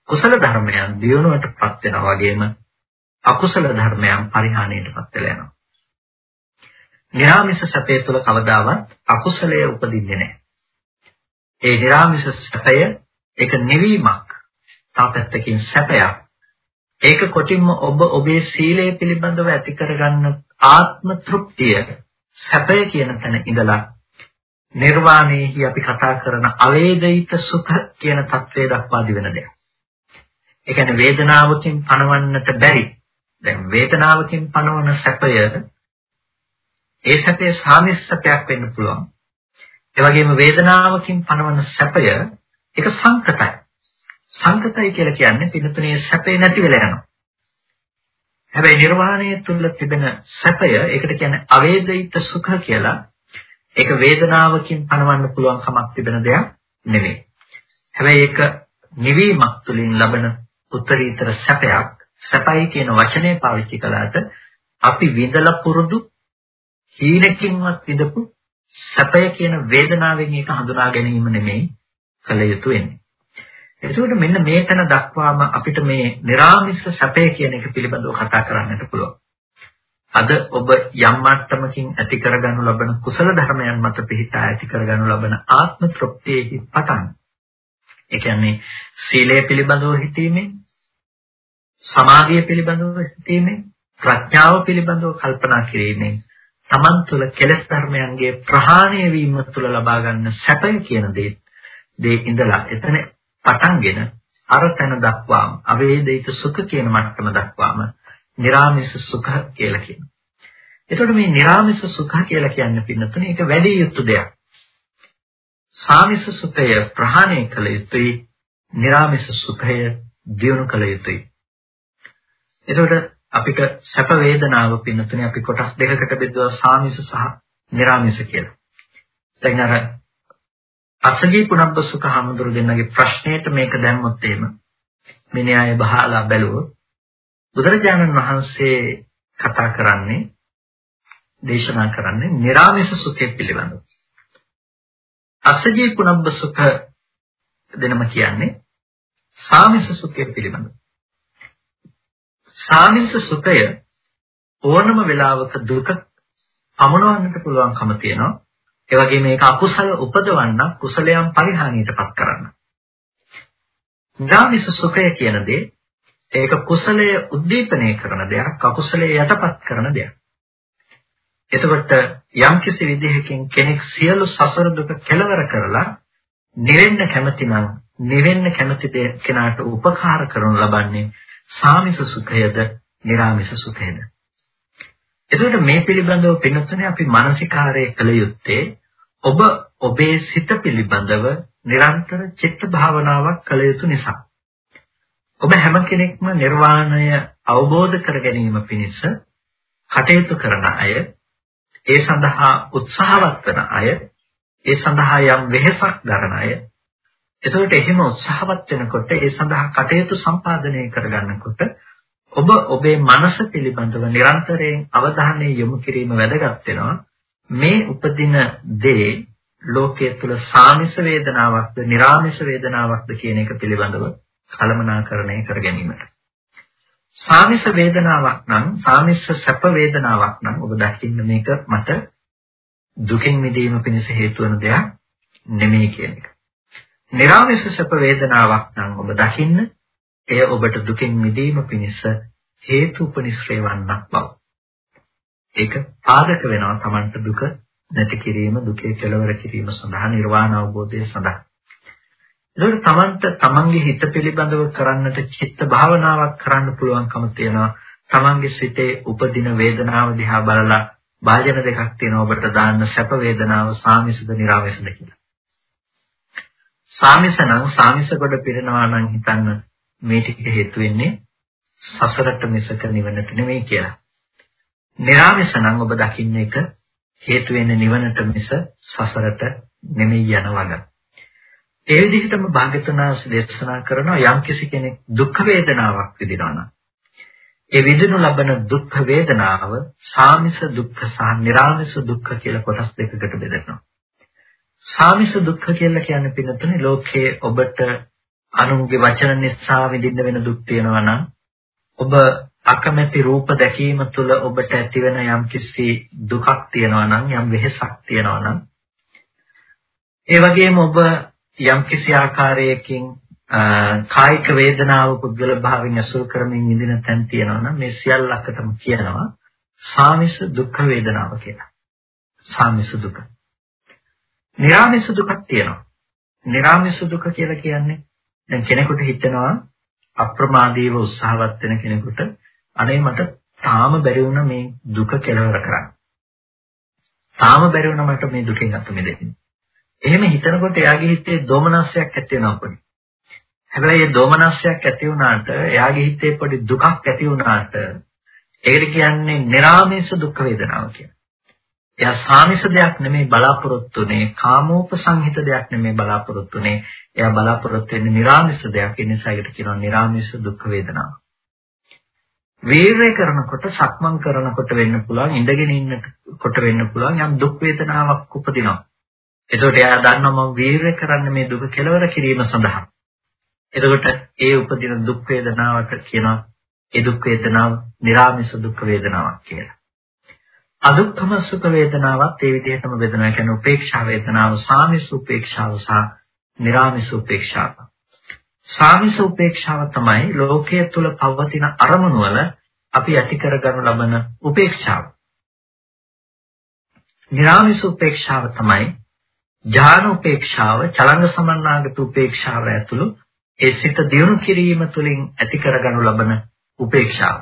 කුසල ධර්මයන් දියුණුවටපත් වෙනවා වගේම අකුසල ධර්මයන් පරිහානියටපත් වෙලා යනවා. නිර්ාමිෂ සැපය තුළ කවදාවත් අකුසලය උපදින්නේ නැහැ. ඒ නිර්ාමිෂ සැපය ඒක නිවීමක් තාපත්තකින් සැපයක් ඒක කොටින්ම ඔබ ඔබේ සීලය පිළිබඳව ඇති කරගන්න ආත්ම තෘප්තිය සැපය කියන තැන ඉඳලා නිර්වාණයෙහි අපි කතා කරන අවේදිත සුඛ කියන தത്വය දක්වා දිවෙන දෙයක්. ඒ කියන්නේ වේදනාවකින් පණවන්නට බැරි. දැන් වේදනාවකින් පණවන සැපය ඒ සැපේ සාමිස්සපයක් වෙන්න පුළුවන්. ඒ වගේම වේදනාවකින් පණවන සැපය ඒක සංකතයි. සංකතයි කියලා කියන්නේ පිළිතුරේ සැපේ නැති වෙලා යනවා. හැබැයි නිර්වාණය තුල තිබෙන සැපය ඒකට කියන්නේ අවේදිත සුඛ කියලා. ඒක වේදනාවකින් පණවන්න පුළුවන් කමක් තිබෙන දෙයක් නෙවෙයි. හැබැයි ඒක නිවීමක් තුළින් ලබන උත්තරීතර සැපයක්. සැපයි කියන වචනේ පාවිච්චි කළාට අපි විඳලා පුරුදු හීනකින්වත් විඳපු සැපය කියන වේදනාවෙන් ඒක හඳුනා ගැනීම නෙමෙයි කළ යුතු වෙන්නේ. එතකොට මෙන්න මේකන දක්වාම අපිට මේ निराமிස සැපය කියන එක පිළිබඳව කතා කරන්නට පුළුවන්. අද ඔබ යම් මට්ටමකින් ඇති කරගනු ලබන කුසල ධර්මයන් මත පිහිටා ඇති කරගනු ලබන ආත්ම තෘප්තියෙහි පතන්. ඒ කියන්නේ සීලය පිළිබඳව හිතීමෙන්, සමාධිය පිළිබඳව හිතීමෙන්, ප්‍රඥාව පිළිබඳව කල්පනා කිරීමෙන් තමන් තුළ කෙලෙස් ධර්මයන්ගේ ප්‍රහාණය වීම තුළ ලබා ගන්න සැපය කියන දේ දේ ඉඳලා එතන පටන්ගෙන අර තැන දක්වාම අවේදිත සුඛ කියන මට්ටම දක්වාම निराமிස සුඛ කියලා කියනවා. එතකොට මේ निराமிස සුඛ කියලා කියන්නේ පින්නතුනේ ඒක වැඩි යුතු දෙයක්. සාමිස සුඛය ප්‍රහාණය කළ යුතුයි. निराமிස සුඛය දියුණු කළ යුතුයි. එතකොට අපිට සැප වේදනාව පින්නතුනේ අපි කොටස් දෙකකට බෙදුවා සාමිස සහ निराமிස කියලා. දැන් අර අසගී පුනබ්බසුක හමුදුරගෙනගේ ප්‍රශ්නයට මේක දැම්මොත් එහෙම මිනිහාය බහලා බැලුවොත් බුදුරජාණන් වහන්සේ කතා කරන්නේ දේශනා කරන්නේ निराமிස සුඛය පිළිබඳව. අසජී පුනබ්බසුඛ දෙනම කියන්නේ සාමිස සුඛය පිළිබඳව. සාමිස සුඛය ඕනම වෙලාවක දුක අමනවන්නට පුළුවන්කම තියෙනවා. ඒ වගේම මේක අකුසල උපදවන්න කුසලයන් පරිහානියටපත් කරන්න. නිරාමිස සුඛය කියන දේ ඒක කුසලයේ උද්දීපනය කරන දෙයක් අකුසලයේ යටපත් කරන දෙයක්. එතකොට යම්කිසි විදිහකින් කෙනෙක් සියලු සසර දුක කෙලවර කරලා නිවෙන්න කැමති නම් නිවෙන්න කැමති කෙනාට උපකාර කරනු ලබන්නේ සාමිස සුඛයද, නිර්ාමිස සුඛයද. එතකොට මේ පිළිබඳව පින්නතුනේ අපි මානසිකාරය කළ යුත්තේ ඔබ ඔබේ සිත පිළිබඳව නිරන්තර චිත්ත භාවනාවක් කළ යුතු නිසා. ඔබ හැම කෙනෙක්ම නිර්වාණය අවබෝධ කර ගැනීම පිණිස කටයුතු කරන අය, ඒ සඳහා උත්සාහවත් වන අය, ඒ සඳහා යම් වෙහෙසක් දරන අය, එතකොට එහෙම උත්සාහවත් වෙනකොට ඒ සඳහා කටයුතු සම්පාදනය කරගන්නකොට ඔබ ඔබේ මනස පිළිබඳව නිරන්තරයෙන් අවධානය යොමු කිරීම වැදගත් වෙනවා. මේ උපදින දේ ලෝකයේ තුල සාමිස වේදනාවක්ද, निराමිස වේදනාවක්ද කියන එක පිළිබඳව කලමනාකරණය කර ගැනීමට. සාමිස වේදනාවක් නම්, සාමිස සැප වේදනාවක් නම් ඔබ දකින්න මේක මට දුකින් මිදීම පිණිස හේතු වන දෙයක් නෙමෙයි කියන එක. නිරාමිස සැප වේදනාවක් නම් ඔබ දකින්න එය ඔබට දුකින් මිදීම පිණිස හේතු උපනිශ්‍රේ වන්නක් බව. ඒක පාදක වෙනවා Tamanට දුක නැති කිරීම දුකේ කෙලවර කිරීම සඳහා නිර්වාණ අවබෝධය සඳහා. ඒකට Tamanට Tamanගේ හිත පිළිබඳව කරන්නට චිත්ත භාවනාවක් කරන්න පුළුවන්කම තියෙනවා. Tamanගේ සිතේ උපදින වේදනාව දිහා බලලා වාජන දෙකක් තියෙනවා ඔබට දාන්න සැප වේදනාව සාමිසද නිරාමිසද කියලා. සාමිස නම් සාමිස කොට පිරෙනවා නම් හිතන්න මේ ටික හේතු වෙන්නේ සසරට මිසක නිවනට නෙමෙයි කියලා. නිරාමිස නම් ඔබ දකින්න එක හේතු වෙන්නේ නිවනට මිස සසරට නෙමෙයි යන වග. ඒ විදිහටම භාග්‍යතුනාස් දේශනා කරනවා යම්කිසි කෙනෙක් දුක් වේදනාවක් විඳිනවා නම් ඒ විඳිනු ලබන දුක් වේදනාව සාමිස දුක්ඛ සහ නිරාමිස දුක්ඛ කියලා කොටස් දෙකකට බෙදෙනවා. සාමිස දුක්ඛ කියලා කියන්නේ පින්නතුනේ ලෝකයේ ඔබට අනුන්ගේ වචන නිසා විඳින්න වෙන දුක් තියෙනවා නම් ඔබ අකමැති රූප දැකීම තුළ ඔබට ඇතිවෙන යම් කිසි දුකක් තියෙනවා නම් යම් වෙහෙසක් තියෙනවා නම් ඒ වගේම ඔබ යම් කිසි ආකාරයකින් කායික වේදනාව පුද්ගල භාවයෙන් අසුර කරමින් විඳින තැන් තියෙනවා නම් මේ සියල්ලකටම කියනවා සාමිස දුක්ඛ වේදනාව කියලා. සාමිස දුක. නිරාමිස දුකක් තියෙනවා. නිරාමිස දුක කියලා කියන්නේ දැන් කෙනෙකුට හිතෙනවා අප්‍රමාදීව උත්සාහවත් වෙන කෙනෙකුට අනේ මට තාම බැරි වුණා මේ දුක කෙලවර කරන්න. තාම බැරි වුණා මට මේ දුකෙන් අත මිදෙන්න. එහෙම හිතනකොට එයාගේ හිතේ දෝමනස්යක් ඇති වෙනවා පොඩි. හැබැයි ඒ දෝමනස්යක් ඇති වුණාට එයාගේ හිතේ පොඩි දුකක් ඇති වුණාට ඒකට කියන්නේ නිරාමේශ දුක් වේදනාව කියලා. එයා සාමිස දෙයක් නෙමෙයි බලාපොරොත්තුනේ කාමෝපසංහිත දෙයක් නෙමෙයි බලාපොරොත්තුනේ එයා බලාපොරොත්තු වෙන්නේ නිර්ාමිස දෙයක් ඒ නිසා ඒකට කියනවා නිර්ාමිස දුක් වේදනාව වීරය කරනකොට සක්මන් කරනකොට වෙන්න පුළුවන් ඉඳගෙන ඉන්නකොට වෙන්න පුළුවන් යම් දුක් වේදනාවක් උපදිනවා. එතකොට එයා දන්නවා මම වීරය කරන්නේ මේ දුක කෙලවර කිරීම සඳහා. එතකොට ඒ උපදින දුක් වේදනාවට කියනවා ඒ දුක් වේදනාව නිර්ාමිස දුක් වේදනාවක් කියලා. අදුක්ඛම සුඛ වේදනාවත් ඒ විදිහටම වේදනාව කියන්නේ උපේක්ෂා වේදනාව සාමිස උපේක්ෂාව සහ නිරාමිස උපේක්ෂාව. සාමිස උපේක්ෂාව තමයි ලෝකයේ තුල පවතින අරමුණු වල අපි ඇති කරගනු ලබන උපේක්ෂාව. නිරාමිස උපේක්ෂාව තමයි ඥාන උපේක්ෂාව, චලංග සමන්නාගත උපේක්ෂාව ඇතුළු ඒ සිත දියුණු කිරීම තුළින් ඇති කරගනු ලබන උපේක්ෂාව.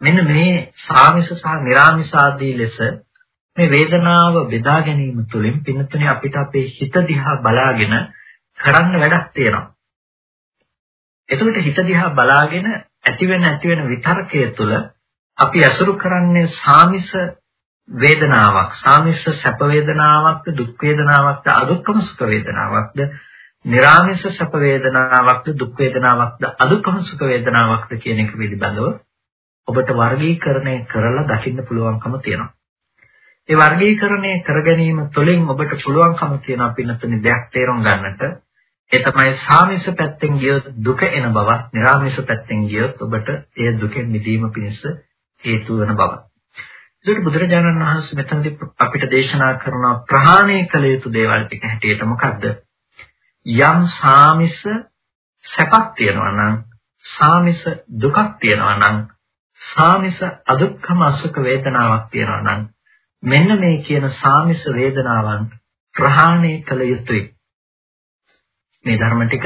මෙන්න මේ සාමිස සහ නිරාමිස ආදී ලෙස මේ වේදනාව බෙදා ගැනීම තුළින් පින්නතුනේ අපිට අපේ හිත දිහා බලාගෙන කරන්න වැඩක් තියෙනවා. එතකොට හිත දිහා බලාගෙන ඇති වෙන ඇති වෙන විතර්කය තුළ අපි අසුරු කරන්නේ සාමිස වේදනාවක් සාමිස සැප වේදනාවක්ද දුක් වේදනාවක්ද අදුක්කම සුඛ වේදනාවක්ද නිරාමිස සැප වේදනාවක්ද දුක් වේදනාවක්ද අදුක්කම සුඛ වේදනාවක්ද කියන එක පිළිබඳව ඔබට වර්ගීකරණය කරලා දකින්න පුළුවන්කම තියෙනවා. ඒ වර්ගීකරණය කර ගැනීම තුළින් ඔබට පුළුවන්කම තියෙනවා පින්නතුනි දෙයක් තේරුම් ගන්නට. ඒ තමයි සාමිස පැත්තෙන් ගියොත් දුක එන බව, නිරාමිස පැත්තෙන් ගියොත් ඔබට ඒ දුකෙන් මිදීම පිණිස හේතු වෙන බව. ඒකට බුදුරජාණන් වහන්සේ මෙතනදී අපිට දේශනා කරන ප්‍රහාණය කළ යුතු දේවල් ටික හැටියට මොකද්ද? යම් සාමිස සැපක් තියෙනවා නම් සාමිස දුකක් තියෙනවා නම් සාමිස අදුක්ඛම අසුඛ වේදනාවක් තියෙනවා නම් මෙන්න මේ කියන සාමිස වේදනාවන් ප්‍රහාණය කළ යුතුයි. මේ ධර්ම ටික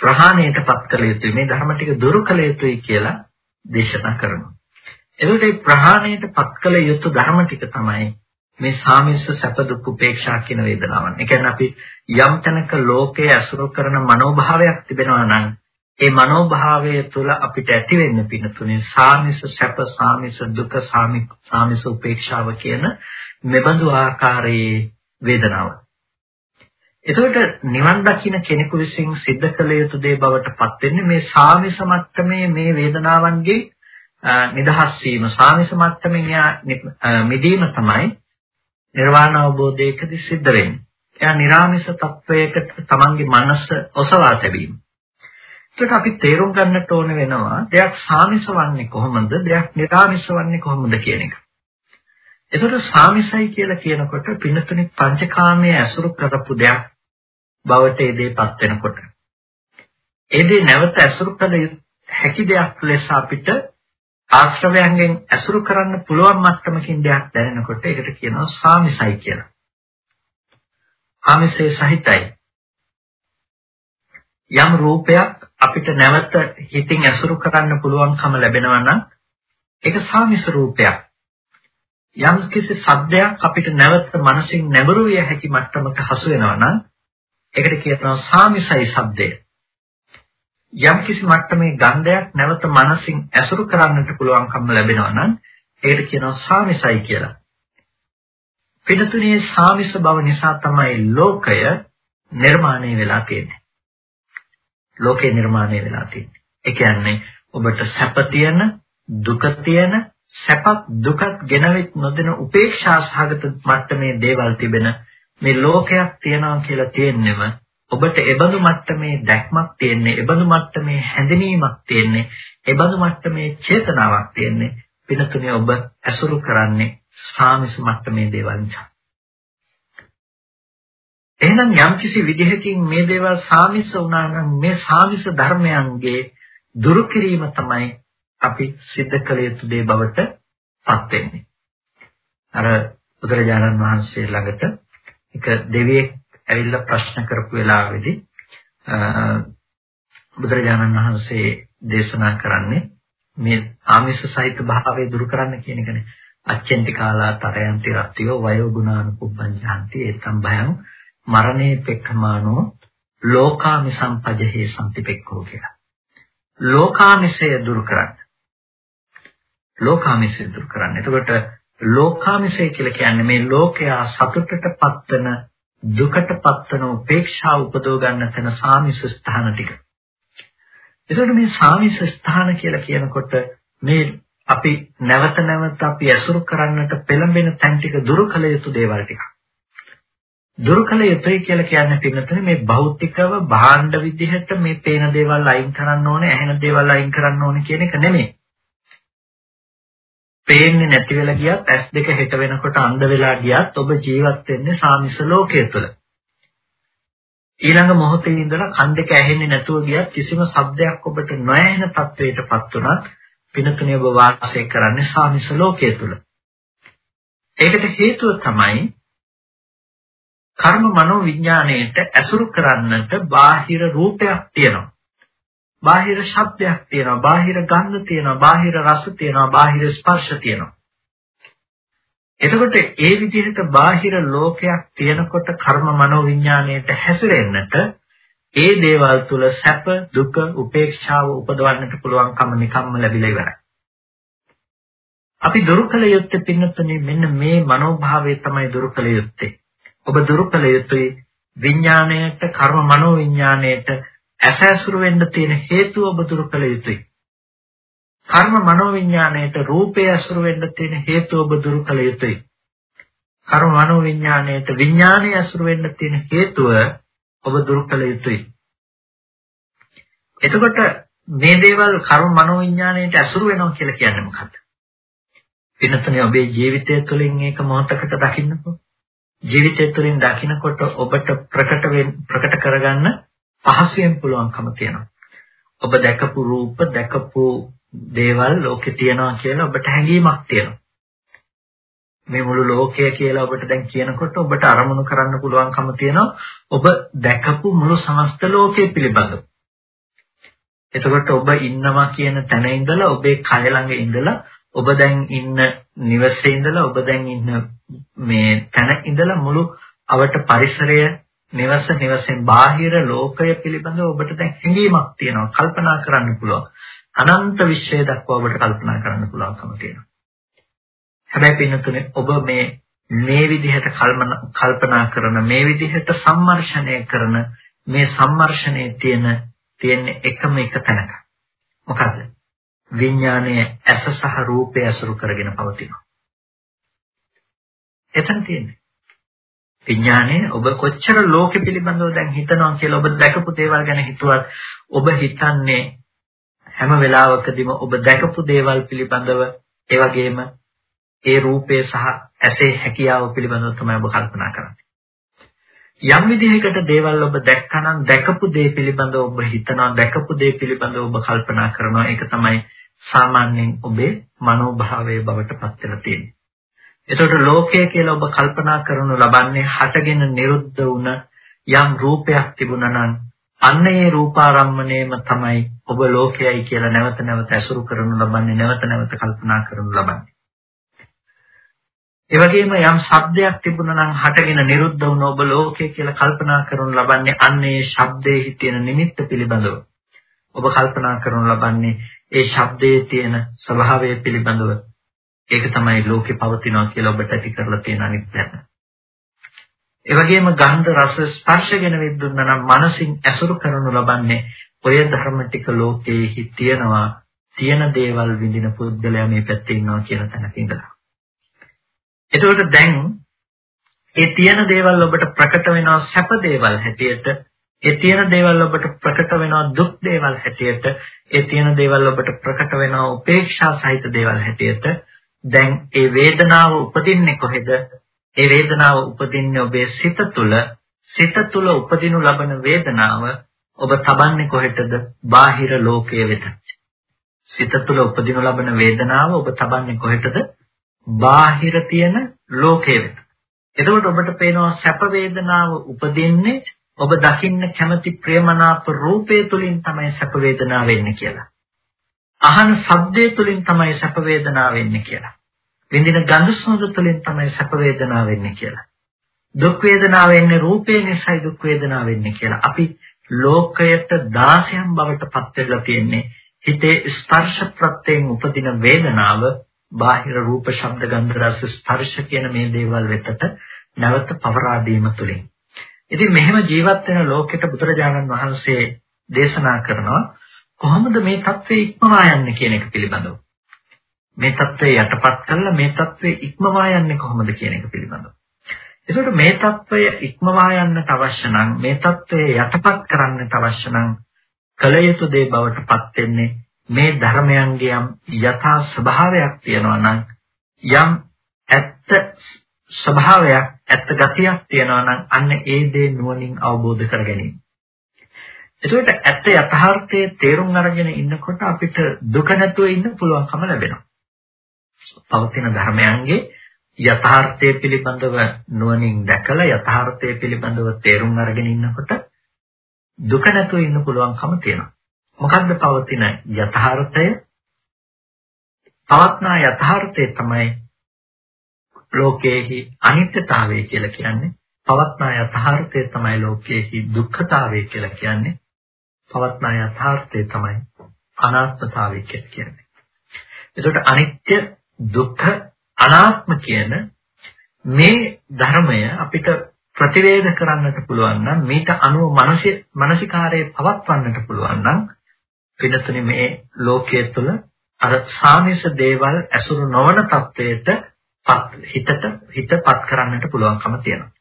ප්‍රහාණයටපත් කළ යුතුයි. මේ ධර්ම ටික දුරු කළ යුතුයි කියලා දේශනා කරනවා. එතකොට මේ ප්‍රහාණයටපත් කළ යුතු ධර්ම ටික තමයි මේ සාමිස්ස සැප දුක් උපේක්ෂා කියන වේදනාවන්. ඒ කියන්නේ අපි යම් තැනක ලෝකයේ අසුරු කරන මනෝභාවයක් තිබෙනවා නම් ඒ මනෝභාවය තුළ අපිට ඇති වෙන්න පිණිතුනේ සාමිස සැප සාමිස දුක සාමිස උපේක්ෂාව කියන මෙබඳු ආකාරයේ වේදනාව. එතකොට නිවන් දකින්න කෙනෙකු විසින් සිද්ධ කළ යුතු දේ බවට පත් වෙන්නේ මේ සාමිස මට්ටමේ මේ වේදනාවන්ගේ නිදහස් වීම සාමිස මට්ටමින් මිදීම තමයි නිර්වාණ අවබෝධයකදී සිද්ධ වෙන්නේ. එයා නිර්ාමිස තත්වයකට තමන්ගේ මනස ඔසවා තැබීම. ඒකට අපි තේරුම් ගන්නට ඕන වෙනවා දෙයක් සාමිස වන්නේ කොහොමද දෙයක් නිරාමිස වන්නේ කොහොමද කියන එක. එතකොට සාමිසයි කියලා කියනකොට පින්නතුනි පංචකාමයේ ඇසුරු කරපු දෙයක් බවට ඒ දේපත් වෙනකොට ඒ දේ නැවත ඇසුරු කළ හැකි දෙයක් ලෙස අපිට ආශ්‍රවයන්ගෙන් ඇසුරු කරන්න පුළුවන් මට්ටමකින් දෙයක් දැනෙනකොට ඒකට කියනවා සාමිසයි කියලා. ආමිසේ සහිතයි. යම් රූපයක් අපිට නැවත හිතින් ඇසුරු කරන්න පුළුවන්කම ලැබෙනවා නම් ඒක සාමිස රූපයක්. යම් කිසි සද්දයක් අපිට නැවත මනසින් නැඹුරු විය හැකි මට්ටමක හසු වෙනවා නම් ඒකට කියනවා සාමිසයි සද්දය. යම් කිසි මට්ටමේ ගන්ධයක් නැවත මනසින් ඇසුරු කරන්නට පුළුවන්කම ලැබෙනවා නම් ඒකට කියනවා සාමිසයි කියලා. පිටුතුනේ සාමිස බව නිසා තමයි ලෝකය නිර්මාණය වෙලා තියෙන්නේ. ලෝකේ නිර්මාණය වෙලා තියෙන්නේ. ඒ කියන්නේ ඔබට සැප තියෙන, දුක තියෙන, සැපත් දුකත් ගෙනවෙත් නොදෙන උපේක්ෂා සහගත මට්ටමේ දේවල් තිබෙන මේ ලෝකයක් තියනවා කියලා තියෙන්නෙම ඔබට එබඳු මට්ටමේ දැක්මක් තියෙන්නේ, එබඳු මට්ටමේ හැඳිනීමක් තියෙන්නේ, එබඳු මට්ටමේ චේතනාවක් තියෙන්නේ. පිනතුනේ ඔබ ඇසුරු කරන්නේ සාමිස මට්ටමේ දේවල් නිසා. එහෙනම් යම්කිසි විදිහකින් මේ දේවල් සාමිස වුණා නම් මේ සාමිස ධර්මයන්ගේ දුරු කිරීම තමයි අපි සිද්ධ කළ යුතු දේ බවට පත් වෙන්නේ. අර බුදුරජාණන් වහන්සේ ළඟට එක දෙවියෙක් ඇවිල්ලා ප්‍රශ්න කරපු වෙලාවේදී බුදුරජාණන් වහන්සේ දේශනා කරන්නේ මේ ආමිෂ සහිත භාවය දුරු කරන්න කියන එකනේ. අච්චෙන්ති කාලා තරයන්ති රත්තියෝ වයෝ ගුණානුපුබ්බං ජාන්ති ඒතම් භයං මරණේ පෙක්ඛමානෝ ලෝකාමි සම්පජහේ සම්තිපෙක්ඛෝ කියලා. ලෝකාමිසය දුරු කරන්න. ලෝකාමිසය දුරු කරන්න. එතකොට ලෝකාමිසය කියලා කියන්නේ මේ ලෝකයා සතුටට පත්වන දුකට පත්වන උපේක්ෂාව උපදව ගන්න තැන සාමිස ස්ථාන ටික. එතකොට මේ සාමිස ස්ථාන කියලා කියනකොට මේ අපි නැවත නැවත අපි ඇසුරු කරන්නට පෙළඹෙන තැන් ටික දුරු කළ යුතු දේවල් ටික. දුරු කළ යුතුයි කියලා කියන්නේ පින්නතනේ මේ භෞතිකව භාණ්ඩ විදිහට මේ පේන දේවල් අයින් කරන්න ඕනේ, ඇහෙන දේවල් අයින් කරන්න ඕනේ කියන එක නෙමෙයි. පේන්නේ නැති වෙලා ගියත් ඇස් දෙක හෙට වෙනකොට අන්ධ වෙලා ගියත් ඔබ ජීවත් වෙන්නේ සාමිස ලෝකයේ තුල. ඊළඟ මොහොතේ ඉඳලා කන් දෙක ඇහෙන්නේ නැතුව ගියත් කිසිම ශබ්දයක් ඔබට නොඇහෙන තත්වයටපත් උනත් පිනතුනේ ඔබ වාසය කරන්නේ සාමිස ලෝකයේ තුල. ඒකට හේතුව තමයි කර්ම මනෝ විඥාණයට ඇසුරු කරන්නට බාහිර රූපයක් තියෙනවා. බාහිර ශබ්දයක් තියෙනවා, බාහිර ගන්ධ තියෙනවා, බාහිර රස තියෙනවා, බාහිර ස්පර්ශ තියෙනවා. එතකොට ඒ විදිහට බාහිර ලෝකයක් තියෙනකොට කර්ම මනෝ විඥාණයට හැසිරෙන්නට ඒ දේවල් තුල සැප දුක උපේක්ෂාව උපදවන්නට පුළුවන්කම නිකම්ම ලැබිලා ඉවරයි. අපි දුරුකල යුත්තේ පින්නතුනේ මෙන්න මේ මනෝභාවය තමයි දුරුකල යුත්තේ. ඔබ දුරුකල යුතුයි විඥාණයට කර්ම මනෝ විඥාණයට ඇසැසුරු වෙන්න තියෙන හේතුව ඔබ දුරුකල යුතුයි. කර්ම මනෝවිඥාණයට රූපය අසුර වෙන්න තියෙන හේතු ඔබ දුරු කළ යුතුයි. කර්ම මනෝවිඥාණයට විඥාණය අසුර වෙන්න තියෙන හේතුව ඔබ දුරු කළ යුතුයි. එතකොට මේ දේවල් කර්ම මනෝවිඥාණයට අසුර වෙනවා කියලා කියන්නේ මොකක්ද? වෙනතනේ ඔබේ ජීවිතය තුළින් ඒක මොහොතකට දකින්නකෝ. ජීවිතය තුළින් දකින්නකොට ඔබට ප්‍රකට ප්‍රකට කරගන්න පහසුවෙන් පුළුවන්කම තියෙනවා. ඔබ දැකපු රූප දැකපු දේවල් ලෝකේ තියනවා කියලා ඔබට හැඟීමක් තියෙනවා. මේ මුළු ලෝකය කියලා ඔබට දැන් කියනකොට ඔබට අරමුණු කරන්න පුළුවන්කම තියෙනවා ඔබ දැකපු මුළු සමස්ත ලෝකය පිළිබඳව. එතකොට ඔබ ඉන්නවා කියන තැන ඉඳලා ඔබේ කය ළඟ ඉඳලා ඔබ දැන් ඉන්න නිවසේ ඉඳලා ඔබ දැන් ඉන්න මේ තැන ඉඳලා මුළු අවට පරිසරය නිවස නිවසෙන් බාහිර ලෝකය පිළිබඳව ඔබට දැන් හැඟීමක් තියෙනවා කල්පනා කරන්න පුළුවන්. අනන්ත විශ්වය දක්වා ඔබට කල්පනා කරන්න පුළුවන්කම තියෙනවා. හැබැයි පින්නතුනේ ඔබ මේ මේ විදිහට කල්පනා කරන මේ විදිහට සම්මර්ෂණය කරන මේ සම්මර්ෂණයේ තියෙන තියෙන එකම එක තැනක. මොකද? විඥානයේ ඇස සහ රූපය අසුරු කරගෙන පවතිනවා. එතන තියෙන්නේ. විඥානයේ ඔබ කොච්චර ලෝකෙ පිළිබඳව දැන් හිතනවා කියලා ඔබ දැකපු දේවල් ගැන හිතුවත් ඔබ හිතන්නේ හැම වෙලාවකදීම ඔබ දැකපු දේවල් පිළිබඳව ඒ වගේම ඒ රූපය සහ ඇසේ හැකියාව පිළිබඳව තමයි ඔබ කල්පනා කරන්නේ. යම් විදිහකට දේවල් ඔබ දැක්කනම් දැකපු දේ පිළිබඳව ඔබ හිතනවා දැකපු දේ පිළිබඳව ඔබ කල්පනා කරනවා ඒක තමයි සාමාන්‍යයෙන් ඔබේ මනෝභාවයේ බවට පත් වෙලා තියෙන්නේ. එතකොට ලෝකය කියලා ඔබ කල්පනා කරනු ලබන්නේ හටගෙන නිරුද්ධ වුණ යම් රූපයක් තිබුණා නම් අන්න ඒ රූපාරම්මණයම තමයි ඔබ ලෝකයයි කියලා නැවත නැවත ඇසුරු කරනු ලබන්නේ නැවත නැවත කල්පනා කරනු ලබන්නේ. ඒ වගේම යම් ශබ්දයක් තිබුණා නම් හටගෙන නිරුද්ධ වුණ ඔබ ලෝකය කියලා කල්පනා කරනු ලබන්නේ අන්න ඒ ශබ්දයේ තියෙන නිමිත්ත පිළිබඳව. ඔබ කල්පනා කරනු ලබන්නේ ඒ ශබ්දයේ තියෙන ස්වභාවය පිළිබඳව. ඒක තමයි ලෝකේ පවතිනවා කියලා ඔබට ඇති කරලා තියෙන අනිත් පැත්ත. ඒ වගේම ගන්ධ රස ස්පර්ශ ගැන විද්දුන්නා නම් මනසින් ඇසුරු කරනු ලබන්නේ ඔය ධර්ම ටික ලෝකයේ තියෙනවා තියෙන දේවල් විඳින පුද්ගලයා මේ පැත්තේ ඉන්නවා කියන තැනක ඉඳලා. එතකොට දැන් ඒ තියෙන දේවල් ඔබට ප්‍රකට වෙනවා සැප දේවල් හැටියට ඒ තියෙන දේවල් ඔබට ප්‍රකට වෙනවා දුක් දේවල් හැටියට ඒ තියෙන දේවල් ඔබට ප්‍රකට වෙනවා උපේක්ෂා සහිත දේවල් හැටියට දැන් ඒ වේදනාව උපදින්නේ කොහෙද ඒ වේදනාව උපදින්නේ ඔබේ සිත තුළ සිත තුළ උපදිනු ලබන වේදනාව ඔබ තබන්නේ කොහෙටද? බාහිර ලෝකයේ වෙත. සිත තුළ උපදිනු ලබන වේදනාව ඔබ තබන්නේ කොහෙටද? බාහිර තියෙන ලෝකයේ වෙත. එතකොට ඔබට පේනවා සැප වේදනාව උපදින්නේ ඔබ දකින්න කැමති ප්‍රේමනාප රූපය තුලින් තමයි සැප වේදනාව එන්නේ කියලා. අහන ශබ්දය තුලින් තමයි සැප වේදනාව එන්නේ කියලා. විඳින ගඳ සුවඳ තුළින් තමයි සැප වේදනාව වෙන්නේ කියලා. දුක් වේදනාව එන්නේ රූපේ නිසායි දුක් වේදනාව වෙන්නේ කියලා. අපි ලෝකයට දාසයන් බවට පත් වෙලා තියෙන්නේ හිතේ ස්පර්ශ ප්‍රත්‍යයෙන් උපදින වේදනාව බාහිර රූප ශබ්ද ගන්ධ රස ස්පර්ශ කියන මේ දේවල් වෙතට නැවත පවරා දීම තුළින්. ඉතින් මෙහෙම ජීවත් වෙන ලෝකෙට බුදුරජාණන් වහන්සේ දේශනා කරනවා කොහොමද මේ தત્ත්වය ඉක්මවා යන්නේ කියන එක පිළිබඳව. මේ தත්ත්වය යටපත් කරලා මේ தත්ත්වය ඉක්මවා යන්නේ කොහොමද කියන එක පිළිබඳව. ඒකට මේ தත්ත්වය ඉක්මවා යන්න අවශ්‍ය නම් මේ தත්ත්වය යටපත් කරන්න අවශ්‍ය නම් කල යුතු දේ බවටපත් වෙන්නේ මේ ධර්මයන්ගේ යම් යථා ස්වභාවයක් තියෙනවා නම් යම් ඇත්ත ස්වභාවයක් ඇත්ත ගතියක් තියෙනවා නම් අන්න ඒ දේ නුවණින් අවබෝධ කර ගැනීම. එතකොට ඇත්ත යථාර්ථයේ තේරුම් අරගෙන ඉන්නකොට අපිට දුක නැතුව ඉන්න පුළුවන්කම ලැබෙනවා. පවතින ධර්මයන්ගේ යථාර්ථය පිළිබඳව නුවණින් දැකලා යථාර්ථය පිළිබඳව තේරුම් අරගෙන ඉන්නකොට දුක නැතුව ඉන්න පුළුවන්කම තියෙනවා. මොකද්ද පවතින යථාර්ථය? පවත්නා යථාර්ථය තමයි ලෝකයේහි අනිත්‍යතාවය කියලා කියන්නේ. පවත්නා යථාර්ථය තමයි ලෝකයේහි දුක්ඛතාවය කියලා කියන්නේ. පවත්නා යථාර්ථය තමයි අනාත්මතාවය කියලා කියන්නේ. එතකොට අනිත්‍ය දුක්ඛ අනාත්ම කියන මේ ධර්මය අපිට ප්‍රතිවේධ කරන්නට පුළුවන් නම් මේක අනුව මානසිකාරයේ පවත්වන්නට පුළුවන් නම් පිනතුනේ මේ ලෝකයේ තුල අර සාමිස දේවල් ඇසුරු නොවන තත්වයට හිතට හිතපත් කරන්නට පුළුවන්කම තියෙනවා.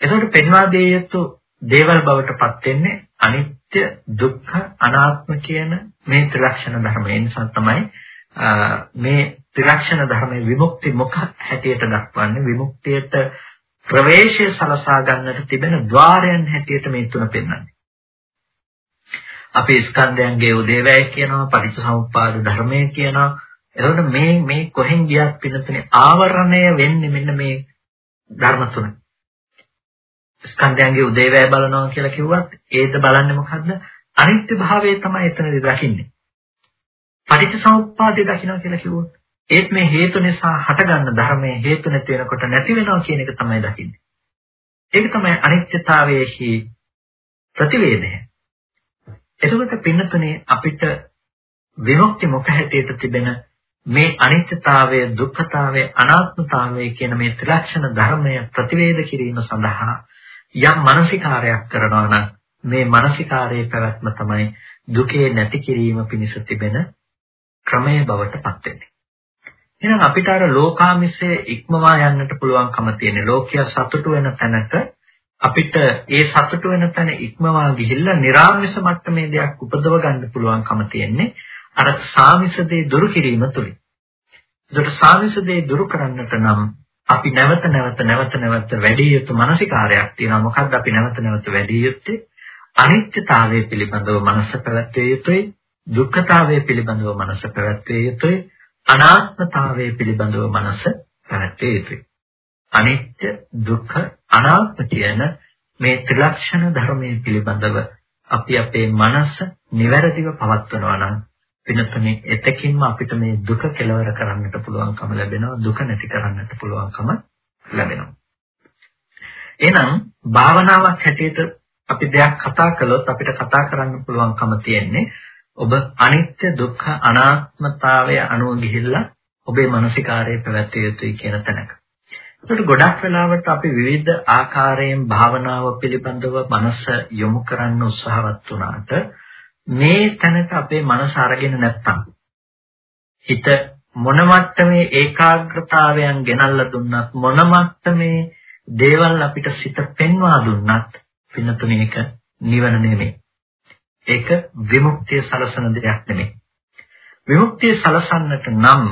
එතකොට පෙන්වා දිය යුතු දේවල් බවට පත් වෙන්නේ අනිත්‍ය දුක්ඛ අනාත්ම කියන මේ ත්‍රිලක්ෂණ ධර්ම. ඒ නිසා තමයි මේ ත්‍රිලක්ෂණ ධර්මයේ විමුක්ති මුඛ හැටියට දක්වන්නේ විමුක්තියට ප්‍රවේශය සලසා ගන්නට තිබෙන ద్వාරයන් හැටියට මේ තුන පෙන්වන්නේ. අපි ස්කන්ධයන්ගේ උදේවැය කියනවා පටිච්චසමුප්පාද ධර්මය කියනවා. එතකොට මේ මේ කොහෙන් ගියත් පින්නතුනේ ආවරණය වෙන්නේ මෙන්න මේ ධර්ම තුන. ස්කන්ධයන්ගේ උදේවැය බලනවා කියලා කිව්වත් ඒද බලන්නේ මොකද්ද? අනිත්‍ය භාවය තමයි එතනදී දකින්නේ. පටිච්චසමුප්පාදය දකිනවා කියලා කිව්වොත් ඒත් මේ හේතු නිසා හටගන්න ධර්මයේ හේතු නැති වෙනකොට නැති වෙනවා කියන එක තමයි දකින්නේ. ඒක තමයි අනිත්‍යතාවයේහි ප්‍රතිවේදය. එතකොට පින්නතුනේ අපිට විමුක්ති මුඛ හැටියට තිබෙන මේ අනිත්‍යතාවය, දුක්ඛතාවය, අනාත්මතාවය කියන මේ ත්‍රිලක්ෂණ ධර්මය ප්‍රතිවේද කිරීම සඳහා යම් මානසිකාරයක් කරනවා නම් මේ මානසිකාරයේ පැවැත්ම තමයි දුකේ නැති කිරීම පිණිස තිබෙන ක්‍රමය බවට පත් වෙන්නේ. එහෙනම් අපිට අර ලෝකාමිසය ඉක්මවා යන්නට පුළුවන්කම තියෙන ලෝකයා සතුටු වෙන තැනක අපිට ඒ සතුටු වෙන තැන ඉක්මවා ගිහිල්ලා නිර්ආමිෂ මට්ටමේ දෙයක් උපදව ගන්න පුළුවන්කම තියෙන්නේ අර සාමිෂ දේ දුරු කිරීම තුලින්. ඒකට සාමිෂ දේ දුරු කරන්නට නම් අපි නැවත නැවත නැවත නැවත වැඩි යුතු මානසිකාරයක් තියෙනවා. මොකද්ද අපි නැවත නැවත වැඩි යුත්තේ? අනිත්‍යතාවය පිළිබඳව මනස පැවැත්විය යුතුයි. දුක්ඛතාවය පිළිබඳව මනස පැවැත්විය යුතුයි. අනාත්මතාවය පිළිබඳව මනස පැවැත්විය යුතුයි. අනිත්‍ය දුක්ඛ අනාත්ම කියන මේ ත්‍රිලක්ෂණ ධර්මයේ පිළිබඳව අපි අපේ මනස නිවැරදිව පවත්වනවා නම් වෙනතුනේ එතකින්ම අපිට මේ දුක කෙලවර කරන්නට පුළුවන්කම ලැබෙනවා දුක නැති කරන්නට පුළුවන්කම ලැබෙනවා එහෙනම් භාවනාවක් හැටියට අපි දෙයක් කතා කළොත් අපිට කතා කරන්න පුළුවන්කම තියෙන්නේ ඔබ අනිත්‍ය දුක්ඛ අනාත්මතාවය අනුව ගිහිල්ලා ඔබේ මානසිකාරයේ පැවැත්විය යුතුයි කියන තැනක. ඒකට ගොඩක් වෙලාවට අපි විවිධ ආකාරයෙන් භාවනාව පිළිබඳව මනස යොමු කරන්න උත්සාහවත් වුණාට මේ තැනට අපේ මනස අරගෙන නැත්තම් හිත මොන මට්ටමේ ඒකාග්‍රතාවයන් ගෙනල්ලා දුන්නත් මොන මට්ටමේ දේවල් අපිට සිත පෙන්වා දුන්නත් පින්නතුනේ ඒක නිවන නෙමෙයි. ඒක විමුක්තිය සලසන දෙයක් නෙමෙයි. විමුක්තිය සලසන්නට නම්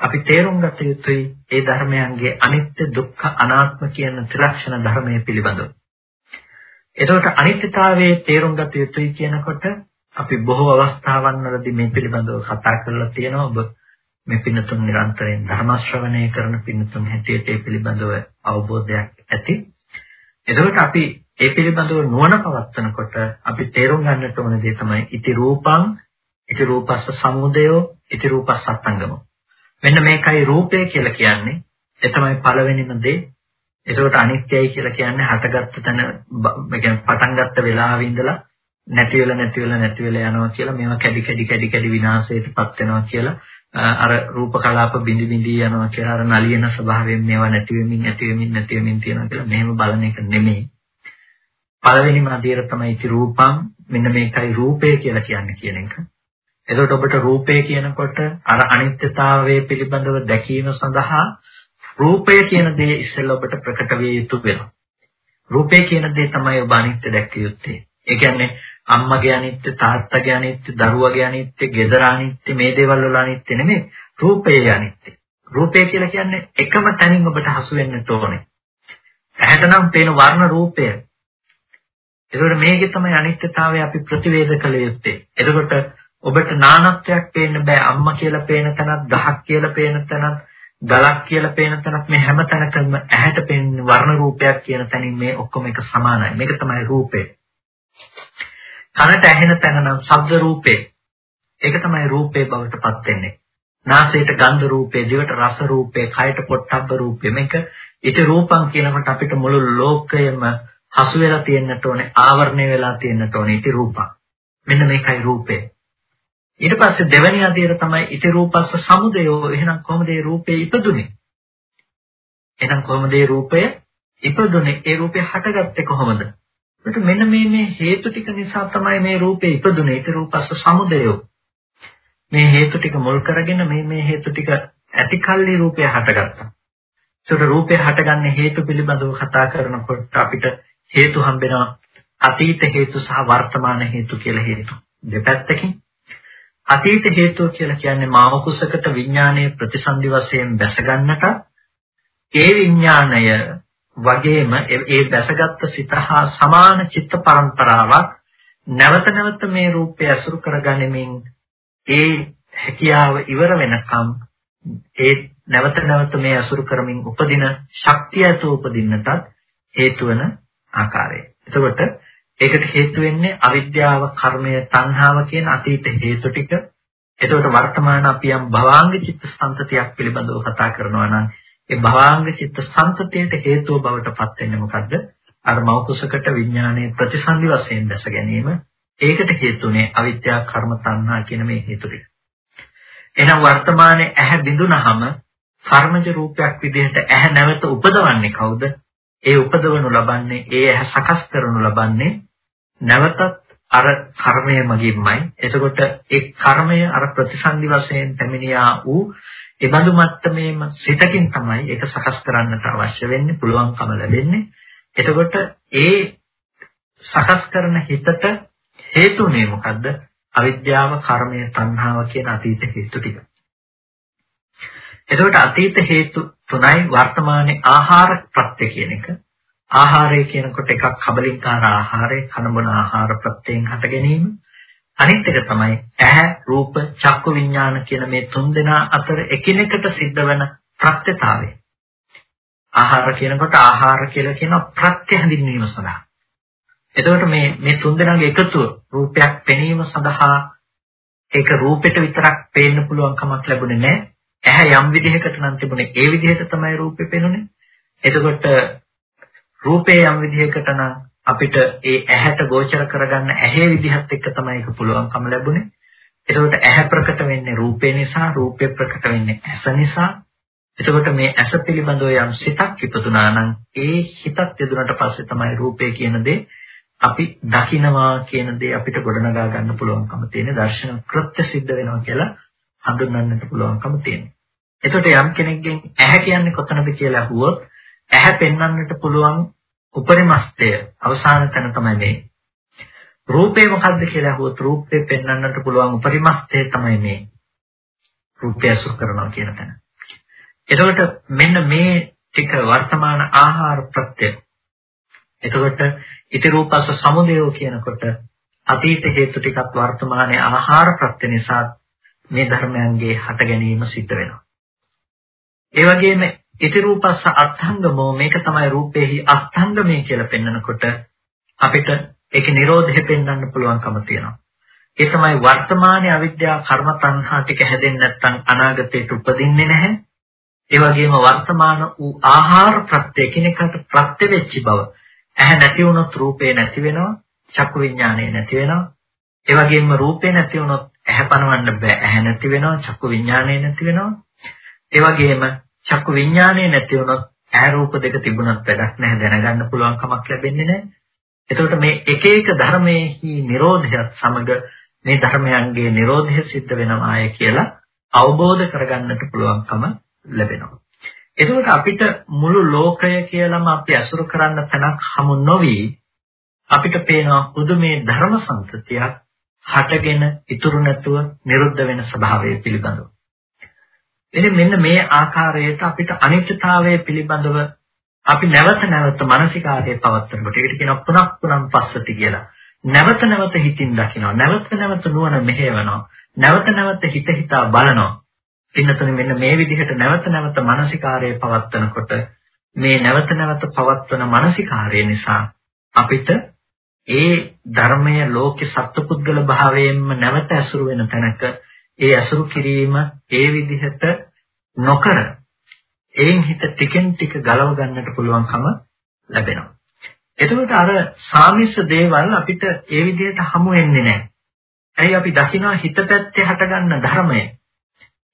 අපි තේරුම් ගත යුතුයි ඒ ධර්මයන්ගේ අනිත්‍ය දුක්ඛ අනාත්ම කියන ත්‍රිලක්ෂණ ධර්මයේ පිළිබඳව. එතකොට අනිත්‍යතාවයේ තේරුම් ගත යුතුයි කියනකොට අපි බොහෝ අවස්ථාවන් වලදී මේ පිළිබඳව කතා කරලා තියෙනවා ඔබ මේ පින්නතුන් නිරන්තරයෙන් ධර්ම ශ්‍රවණය කරන පින්නතුන් හැටියට ඒ පිළිබඳව අවබෝධයක් ඇති. එතකොට අපි ඒ පිළිබඳව නුවණ පවත්නකොට අපි තේරුම් ගන්නට ඕන දේ තමයි ඉති රූපං ඉති රූපස්ස සමුදයෝ ඉති රූපස්ස අත්ංගමෝ. මෙන්න මේකයි රූපය කියලා කියන්නේ. ඒ තමයි පළවෙනිම දේ. ඒකට අනිත්‍යයි කියලා කියන්නේ හටගත්ත තැන මේ කියන්නේ පටන් ගත්ත වෙලාවෙ ඉඳලා නැති වෙලා නැති වෙලා නැති වෙලා යනවා කියලා මේවා කැඩි කැඩි කැඩි කැඩි විනාශයටපත් වෙනවා කියලා අර රූප කලාප බිඳි බිඳි යනවා කියලා අර නලියන ස්වභාවයෙන් මේවා නැති වෙමින් ඇති වෙමින් නැති වෙමින් තියෙනවා කියලා මෙහෙම බලන එක නෙමෙයි. පළවෙනිම අධීර තමයි ඉති රූපං මෙන්න මේකයි රූපය කියලා කියන්නේ කියන එක. එතකොට ඔබට රූපය කියනකොට අර අනිත්‍යතාවයේ පිළිබඳව දැකීම සඳහා රූපය කියන දේ ඉස්සෙල්ලා ඔබට ප්‍රකට විය යුතු වෙනවා. රූපය කියන දේ තමයි ඔබ අනිත්‍ය දැක්ක යුත්තේ. ඒ කියන්නේ අම්මගේ අනිත්‍ය, තාත්තගේ අනිත්‍ය, දරුවගේ අනිත්‍ය, ගෙදර අනිත්‍ය මේ දේවල් වල අනිත්‍ය නෙමෙයි. රූපයේ අනිත්‍ය. රූපය කියලා කියන්නේ එකම තැනින් ඔබට හසු වෙන්නට ඕනේ. ඇහැට නම් පේන වර්ණ රූපය. එතකොට මේකේ තමයි අනිත්‍යතාවය අපි ප්‍රතිවේද කළ යුත්තේ. එතකොට ඔබට නානත්වයක් පේන්න බෑ. අම්මා කියලා පේන තැනත්, ගහක් කියලා පේන තැනත්, ගලක් කියලා පේන තැනත් මේ හැම තැනකම ඇහැට පේන වර්ණ රූපයක් කියන තැනින් මේ ඔක්කොම එක සමානයි. මේක තමයි රූපය. කනට ඇහෙන තැන නම් ශබ්ද රූපේ. ඒක තමයි රූපේ බවට පත් වෙන්නේ. නාසයට ගන්ධ රූපේ, දිවට රස රූපේ, කයට පොට්ටබ්බ රූපේ. මේක ඉති රූපං කියනකොට අපිට මුළු ලෝකයම හසු වෙලා තියෙන්නට ඕනේ, ආවරණය වෙලා තියෙන්නට ඕනේ ඉති රූපං. මෙන්න මේකයි රූපේ. ඊට පස්සේ දෙවැනි අධීර තමයි ඉති රූපස්ස සමුදයෝ. එහෙනම් කොහොමද මේ රූපේ ඉපදුනේ? එහෙනම් කොහොමද මේ රූපය ඉපදුනේ? ඒ රූපය හටගත්තේ කොහොමද? ඒක මෙන්න මේ මේ හේතු ටික නිසා තමයි මේ රූපේ ඉපදුනේ. ඉති රූපස්ස සමුදයෝ. මේ හේතු ටික මුල් කරගෙන මේ මේ හේතු ටික ඇතිකල්ලි රූපය හටගත්තා. ඒකට රූපය හටගන්නේ හේතු පිළිබඳව කතා කරනකොට අපිට හේතු හම්බෙනවා අතීත හේතු සහ වර්තමාන හේතු කියලා හේතු දෙපැත්තකින්. අතීත හේතුව කියලා කියන්නේ මාව කුසකට විඥානයේ ප්‍රතිසන්දි වශයෙන් බැස ගන්නට ඒ විඥාණය වගේම ඒ බැසගත් සිත හා සමාන චිත්ත පරම්පරාවක් නැවත නැවත මේ රූපය අසුරු කරගැනීමෙන් ඒ හැකියාව ඉවර වෙනකම් ඒ නැවත නැවත මේ අසුරු කරමින් උපදින ශක්තිය ඇතුව උපදින්නටත් හේතු වෙන ආකාරය. එතකොට ඒකට හේතු වෙන්නේ අවිද්‍යාව, කර්මය, තණ්හාව කියන අතීත හේතු ටික. එතකොට වර්තමාන අපි යම් භවාංග චිත්ත සංතතියක් පිළිබඳව කතා කරනවා නම් ඒ භවාංග චිත්ත සංතතියට හේතුව බවට පත් වෙන්නේ මොකද්ද? අර මෞකසකට විඥානයේ ප්‍රතිසන්දි වශයෙන් දැස ගැනීම ඒකට හේතුනේ අවිද්‍යා කර්ම තණ්හා කියන මේ හේතු ටික. එහෙනම් වර්තමානයේ ඇහැ බිඳුනහම කර්මජ රූපයක් විදිහට ඇහැ නැවත උපදවන්නේ කවුද? ඒ උපදවනු ලබන්නේ ඒ ඇහැ සකස් කරනු ලබන්නේ නැවතත් අර කර්මය මගින්මයි. එතකොට ඒ කර්මය අර ප්‍රතිසන්දි වශයෙන් පැමිණියා වූ ඒ බඳු මට්ටමේම සිතකින් තමයි ඒක සකස් කරන්නට අවශ්‍ය වෙන්නේ, පුළුවන්කම ලැබෙන්නේ. එතකොට ඒ සකස් කරන හිතට හේතුනේ මොකද්ද? අවිද්‍යාව, කර්මය, තණ්හාව කියන අතීත හේතු ටික. එතකොට අතීත හේතු තුනයි වර්තමානයේ ආහාර ප්‍රත්‍ය කියන එක. ආහාරය කියනකොට එකක් කබලින්කාර ආහාරය, කනබන ආහාර ප්‍රත්‍යයෙන් හට ගැනීම. අනිත් එක තමයි ඇහැ, රූප, චක්කු විඥාන කියන මේ තුන් දෙනා අතර එකිනෙකට සිද්ධ වෙන ප්‍රත්‍යතාවය. ආහාර කියනකොට ආහාර කියලා කියන ප්‍රත්‍ය හැඳින්වීම සඳහා. එතකොට මේ මේ තුන්දෙනාගේ එකතුව රූපයක් පෙනීම සඳහා ඒක රූපෙට විතරක් පේන්න පුළුවන් කමක් ලැබුණේ නැහැ. ඇහැ යම් විදිහකට නම් තිබුණේ ඒ විදිහට තමයි රූපේ පෙනුනේ. එතකොට රූපේ යම් විදිහකට නම් අපිට ඒ ඇහැට ගෝචර කරගන්න ඇහි විදිහත් එක්ක තමයි ඒක පුළුවන්කම ලැබුණේ. එතකොට ඇහැ ප්‍රකට වෙන්නේ රූපේ නිසා, රූපේ ප්‍රකට වෙන්නේ ඇස නිසා. එතකොට මේ ඇස පිළිබඳව යම් සිතක් ඉපදුනා නම් ඒ හිතත් යදුනට පස්සේ තමයි රූපේ කියන දේ අපි දකිනවා කියන දේ අපිට ගොඩනගා ගන්න පුළුවන්කම තියෙන දර්ශන කෘත්‍ය සිද්ධ වෙනවා කියලා හඳුන්වන්නට පුළුවන්කම තියෙනවා. එතකොට යම් කෙනෙක්ගෙන් ඇහැ කියන්නේ කොතනද කියලා අහුවොත් ඇහැ පෙන්වන්නට පුළුවන් උපරිමස්තය අවසාන තැන තමයි මේ. රූපේ මොකද්ද කියලා අහුවොත් රූපේ පෙන්වන්නට පුළුවන් උපරිමස්තය තමයි මේ. රූපය අසුර කරනවා කියන තැන. එතකොට මෙන්න මේ ටික වර්තමාන ආහාර ප්‍රත්‍ය. එතකොට ඉති රූපස්ස සමුදයෝ කියනකොට අතීත හේතු ටිකක් වර්තමානයේ ආහාර ප්‍රත්‍ය නිසා මේ ධර්මයන්ගේ හට ගැනීම සිද්ධ වෙනවා. ඒ වගේම ඉති රූපස්ස අස්තංගමෝ මේක තමයි රූපේහි අස්තංගමේ කියලා පෙන්වනකොට අපිට ඒකේ Nirodhe පෙන්වන්න පුළුවන්කම තියෙනවා. ඒ තමයි වර්තමානයේ අවිද්‍යාව කර්ම තණ්හා ටික හැදෙන්නේ නැත්නම් අනාගතයට උපදින්නේ නැහැ. ඒ වගේම වර්තමාන වූ ආහාර ප්‍රත්‍ය කිනකට ප්‍රත්‍ය වෙච්ච බව ඇහැ නැති වුණොත් රූපේ නැති වෙනවා, චක්කු විඥානය නැති වෙනවා. ඒ වගේම රූපේ නැති වුණොත් ඇහැ පනවන්න බෑ. ඇහැ නැති වෙනවා, චක්කු විඥානය නැති වෙනවා. ඒ වගේම චක්කු විඥානය නැති වුණොත් ඇහැ රූප දෙක තිබුණත් වැඩක් නැහැ දැනගන්න පුළුවන් කමක් ලැබෙන්නේ නැහැ. එතකොට මේ එක එක ධර්මයේහි Nirodhayat සමග මේ ධර්මයන්ගේ Nirodhaya සිද්ධ වෙනවාය කියලා අවබෝධ කරගන්නට පුළුවන්කම ලැබෙනවා. එතකොට අපිට මුළු ලෝකය කියලාම අපි අසුරු කරන්න තැනක් හමු නොවි අපිට පේනවා හුදු මේ ධර්ම සංතතියක් හටගෙන ඉතුරු නැතුව නිරුද්ධ වෙන ස්වභාවය පිළිබඳව. එනි මෙන්න මේ ආකාරයට අපිට අනිත්‍යතාවය පිළිබඳව අපි නැවත නැවත මානසිකාර්යය පවත්වනකොට ඒකට කියනවා පුනක් පුනම් පස්සති කියලා. නැවත නැවත හිතින් දකිනවා. නැවත නැවත නුවණ මෙහෙවනවා. නැවත නැවත හිත හිතා බලනවා. පින්නතුනේ මෙන්න මේ විදිහට නැවත නැවත මානසිකාර්යය පවත්වනකොට මේ නැවත නැවත පවත්වන මානසිකාර්යය නිසා අපිට ඒ ධර්මය ලෝකේ සත්පුද්ගල භාවයෙන්ම නැවත ඇසුරු වෙන තැනක ඒ ඇසුරු කිරීම ඒ විදිහට නොකර එයින් හිත ටිකෙන් ටික ගලව ගන්නට පුළුවන්කම ලැබෙනවා. එතකොට අර සාමිස්ස දේවල් අපිට ඒ විදිහට හමු වෙන්නේ නැහැ. ඇයි අපි දකිනවා හිත පැත්තේ හටගන්න ධර්මය.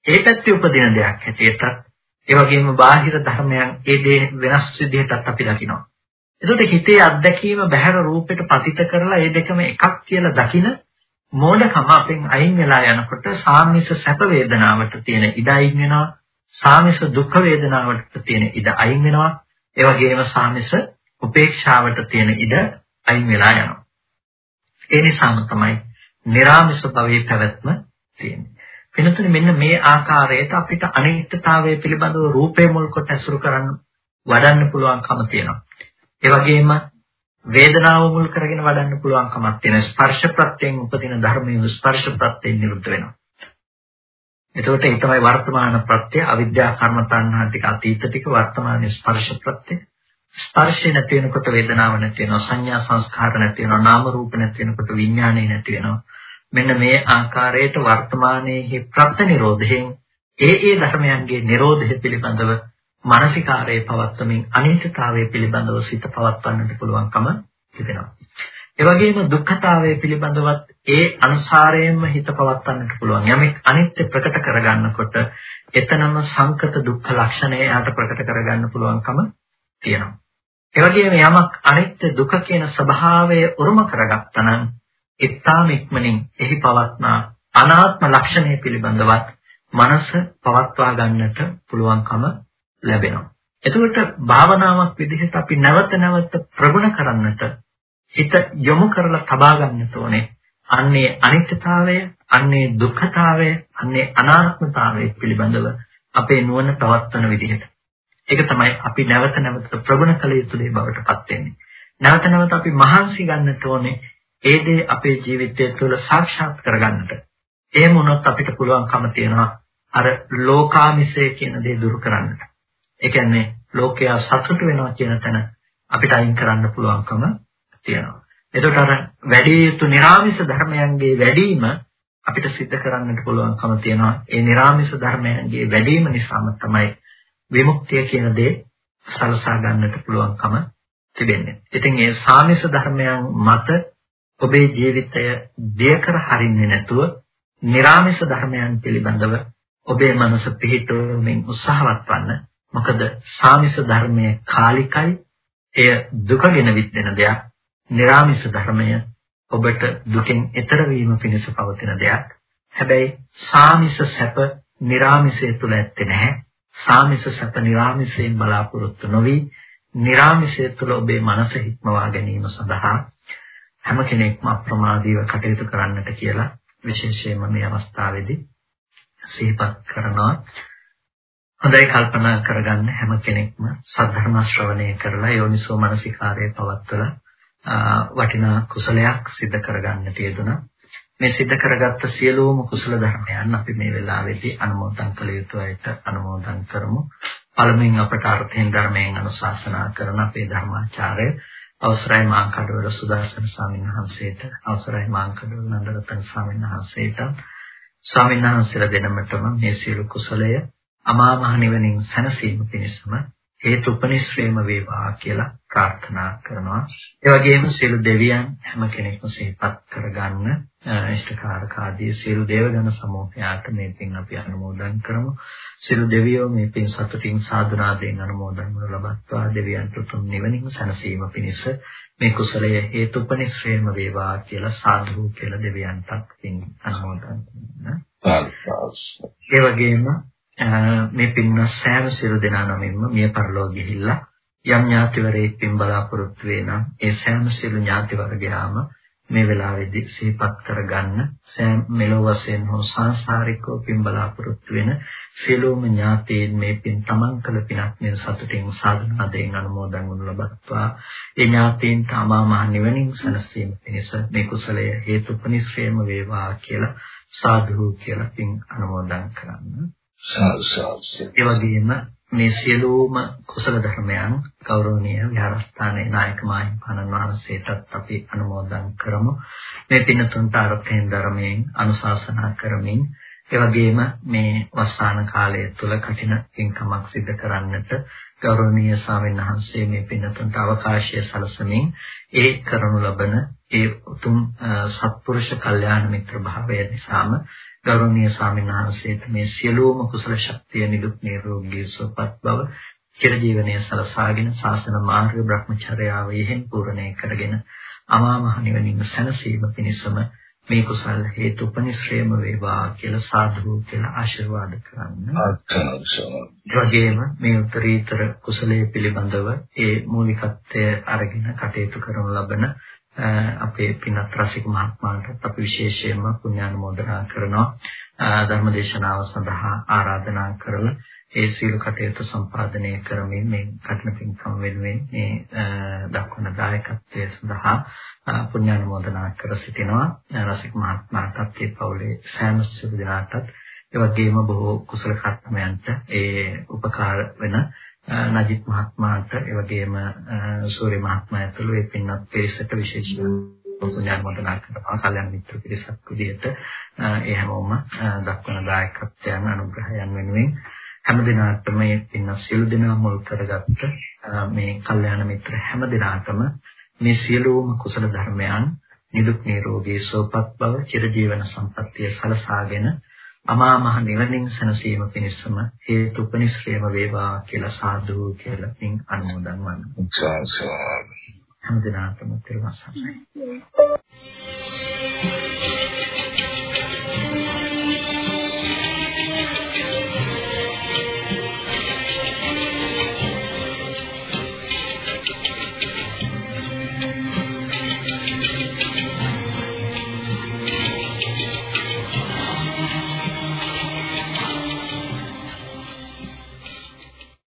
ඒ පැත්තේ උපදින දෙයක් හැටියට ඒ වගේම බාහිර ධර්මයන් ඒ දේ වෙනස් විදිහටත් අපි දකිනවා. එතකොට හිතේ අත්දැකීම බහැර රූපයට පතිත කරලා ඒ දෙකම එකක් කියලා දකින මෝඩකම අපෙන් අයින් වෙලා යනකොට සාමිස සැප වේදනාවට තියෙන ඉඩ අයින් වෙනවා. සාමිස දුක් වේදනාවට තියෙන ඉඩ අයින් වෙනවා. ඒ වගේම සාමිස උපේක්ෂාවට තියෙන ඉඩ අයින් වෙලා යනවා. ඒ නිසාම තමයි निराமிස භවයේ පැවැත්ම තියෙන්නේ. වෙනතුනේ මෙන්න මේ ආකාරයට අපිට අනිත්‍යතාවය පිළිබඳව රූපේ මුල් කොට ඇසුරු කරන්න වඩන්න පුළුවන්කම තියෙනවා. ඒ වගේම වේදනාව මුල් කරගෙන වඩන්න පුළුවන්කමක් තියෙනවා. ස්පර්ශ ප්‍රත්‍යයෙන් උපදින ධර්මයේ ස්පර්ශ ප්‍රත්‍යයෙන් නිරුද්ධ වෙනවා. එතකොට ඒ තමයි වර්තමාන ප්‍රත්‍ය අවිද්‍යා කර්ම තණ්හා ටික අතීත ටික වර්තමාන ස්පර්ශ ප්‍රත්‍ය ස්පර්ශය නැති වෙනකොට වේදනාව නැති වෙනවා සංඥා සංස්කාර නැති වෙනවා නාම රූප නැති වෙනකොට විඥානය නැති වෙනවා මෙන්න මේ ආකාරයට වර්තමානයේ ප්‍රත්‍ය නිරෝධයෙන් ඒ ඒ ධර්මයන්ගේ නිරෝධය පිළිබඳව මානසිකාරයේ පවත්වමින් අනිත්‍යතාවය පිළිබඳව සිත පවත්වන්නට පුළුවන්කම තිබෙනවා. ඒ වගේම දුක්ඛතාවය පිළිබඳවත් ඒ අනුසාරයෙන්ම හිත පවත්වන්නට පුළුවන්. යමෙක් අනිත්‍ය ප්‍රකට කරගන්නකොට එතනම සංකත දුක්ඛ ලක්ෂණය යාට ප්‍රකට කරගන්න පුළුවන්කම තියෙනවා. ඒ වගේම යමක් අනිත්‍ය දුක කියන ස්වභාවය උරුම කරගත්තා නම් ඊටාම ඉක්මනින් එහි පවත්නා අනාත්ම ලක්ෂණය පිළිබඳවත් මනස පවත්වා ගන්නට පුළුවන්කම ලැබෙනවා. එතකොට භාවනාවක් විදිහට අපි නැවත නැවත ප්‍රගුණ කරන්නට හිත යොමු කරලා තබා ගන්නට ඕනේ. අන්නේ අනිත්‍යතාවය, අන්නේ දුක්ඛතාවය, අන්නේ අනාත්මතාවය පිළිබඳව අපේ නුවණ පවත්වන විදිහට. ඒක තමයි අපි නැවත නැවත ප්‍රගුණ කළ යුතු දේ බවට පත් වෙන්නේ. නැවත නැවත අපි මහන්සි ගන්නට ඕනේ ඒ දේ අපේ ජීවිතය තුළ සාක්ෂාත් කරගන්නට. එහෙම වුණොත් අපිට පුළුවන්කම තියෙනවා අර ලෝකාමිසය කියන දේ දුරු කරන්නට. ඒ කියන්නේ ලෝකයා සතුට වෙනවා කියන තැන අපිට අයින් කරන්න පුළුවන්කම තියෙනවා. එතකොට අර වැඩි යුතු නිර්ආමිෂ ධර්මයන්ගේ වැඩිම අපිට සිද්ධ කරන්නට පුළුවන්කම තියෙනවා. ඒ නිර්ආමිෂ ධර්මයන්ගේ වැඩිම නිසාම තමයි විමුක්තිය කියන දේ සලසා ගන්නට පුළුවන්කම තිබෙන්නේ. ඉතින් ඒ සාමිෂ ධර්මයන් මත ඔබේ ජීවිතය දෙය කර හරින්නේ නැතුව නිර්ආමිෂ ධර්මයන් පිළිබඳව ඔබේ මනස පිහිටුවමින් උත්සාහවත් වන්න මොකද සාමිස ධර්මය කාලිකයි. එය දුකගෙන විත්දෙන දෙයක්. निराமிස ධර්මය ඔබට දුකෙන් ඈතර වීම පිණිස පවතින දෙයක්. හැබැයි සාමිස සැප निराமிසය තුල ඇත්තේ නැහැ. සාමිස සැප निराமிසයෙන් බලාපොරොත්තු නොවි निराமிසය තුළ ඔබේ මනස හික්මවා ගැනීම සඳහා හැම කෙනෙක්ම අප්‍රමාදීව කටයුතු කරන්නට කියලා විශේෂයෙන්ම මේ අවස්ථාවේදී සිහිපත් කරනවා හොඳයි කල්පනා කරගන්න හැම කෙනෙක්ම සද්ධර්ම ශ්‍රවණය කරලා යෝනිසෝ මනසිකාරය පවත්වලා වටිනා කුසලයක් සිදු කරගන්නට යෙදුණා. මේ සිද්ධ කරගත්ත සියලුම කුසල ධර්මයන් අපි මේ වෙලාවේදී අනුමෝදන් කළ යුතුයිට අනුමෝදන් කරමු. පළමුවෙන් අපට අර්ථයෙන් ධර්මයෙන් අනුශාසනා කරන අපේ ධර්මාචාර්ය අවසරයි මාංකඩවල සුදර්ශන ස්වාමීන් වහන්සේට අවසරයි මාංකඩවල නන්දරතන ස්වාමීන් වහන්සේට ස්වාමීන් වහන්සේලා දෙනමතම මේ සියලු කුසලය අමා මහ නිවනින් සැනසීම පිණිසම හේතු උපනිශ්‍රේම වේවා කියලා ප්‍රාර්ථනා කරනවා. ඒ වගේම සියලු දෙවියන් හැම කෙනෙක්ම සිහිපත් කරගන්න ඉෂ්ඨකාරක ආදී සියලු දේවගණ සමූහයාට මේ පින් අපි අනුමෝදන් කරමු. සියලු දෙවියෝ මේ පින් සතුටින් සාදුනාදයෙන් අනුමෝදන් වනු ලබත්වා දෙවියන්ට උතුම් නිවනින් සැනසීම පිණිස මේ කුසලය හේතුපනිශ්‍රේම වේවා කියලා සාදු කියලා දෙවියන්ටත් පින් අනුමෝදන් කරනවා. ඒ වගේම මේ පින්න සෑම සියලු දෙනා නමින්ම මිය පරලෝ ගිහිල්ලා යම් ඥාතිවරයෙක් පින් බලාපොරොත්තු වේ නම් ඒ සෑම සියලු ඥාති වර්ගයාම මේ වෙලාවේදී සිහිපත් කරගන්න සෑම මෙලොව වශයෙන් හෝ සංසාරිකව පින් බලාපොරොත්තු වෙන සියලුම ඥාතීන් මේ පින් තමන් කළ පිනක් මේ සතුටින් සාධනාවෙන් අනුමෝදන් වනු ලබත්වා. ඒ ඥාතීන්ට අමා මහ නිවනින් සැනසීම පිණිස මේ කුසලය හේතුපනිශ්‍රේම වේවා කියලා සාදු කියලා පින් අනුමෝදන් කරන්න. සාදු සාදු ඒ වගේම මේ සියලුම කුසල ධර්මයන් ගෞරවනීය විහාරස්ථානයේ නායක මාහිම්පාණන් වහන්සේටත් අපි අනුමෝදන් කරමු. මේ පින්තුන්ට අර්ථයෙන් ධර්මයෙන් අනුශාසනා කරමින් ඒ වගේම මේ වස්සාන කාලය තුල කටින පින්කමක් සිදු කරන්නට ගෞරවනීය ස්වාමීන් වහන්සේ මේ පින්තුන්ට අවකාශය සලසමින් ඒ කරනු ලබන ඒ උතුම් සත්පුරුෂ කල්යාණ මිත්‍ර භාවය නිසාම ගෞරවනීය ස්වාමීන් වහන්සේට මේ සියලුම කුසල ශක්තිය නිදුක් නිරෝගී සුවපත් බව චිරජීවනයේ සලසාගෙන ශාසන මාර්ග බ්‍රහ්මචර්යාව යෙහෙන් පූර්ණේ කරගෙන අමා මහ නිවනින් සැනසීම පිණිසම මේ කුසල හේතු උපනිශ්‍රේම වේවා කියලා සාදු කියලා ආශිර්වාද කරන්න. වගේම මේ උත්තරීතර කුසලයේ පිළිබඳව ඒ මූලිකත්වය අරගෙන කටයුතු කරනු ලබන අපේ පින්වත් රසික මහත්මයාට අපි විශේෂයෙන්ම පුණ්‍යානුමෝදනා කරනවා. ධර්මදේශනාව සඳහා ආරාධනා කරලා ඒ සීල කටයුතු සම්පාදනය කරමින් මේ කටන පින්කම් වෙනුවෙන් මේ දක්වන දායකත්වයේ සඳහා පුණ්‍යානුමෝදනා කර සිටිනවා. රසික මහත්මයාටත් ඒ පවුලේ සෑම සිදු දෙනාටත් ඒ වගේම බොහෝ කුසල කර්මයන්ට ඒ උපකාර වෙන නජිත් මහත්මයාට ඒ වගේම සූර්ය මහත්මයා ඇතුළු ඒ පින්වත් පිරිසට විශේෂ පුණ්‍යානුමෝදනා කරනවා කල්‍යාණ මිත්‍ර පිරිසක් විදිහට ඒ හැමෝම දක්වන දායකත්වයන් අනුග්‍රහයන් වෙනුවෙන් හැම දිනාටම මේ පින්වත් සියලු දෙනා මුල් කරගත්ත මේ කල්‍යාණ මිත්‍ර හැම දිනාටම මේ සියලුම කුසල ධර්මයන් නිදුක් නිරෝගී සුවපත් බව චිරජීවන සම්පන්නිය සලසාගෙන අමා මහ නිවනින් සැනසීම පිණිසම හේතු උපනිශ්‍රේම වේවා කියලා සාදු කියලා පින් අනුමෝදන් වන්න. සාදු. හැමදෙනාටම තිරුවන් සරණයි.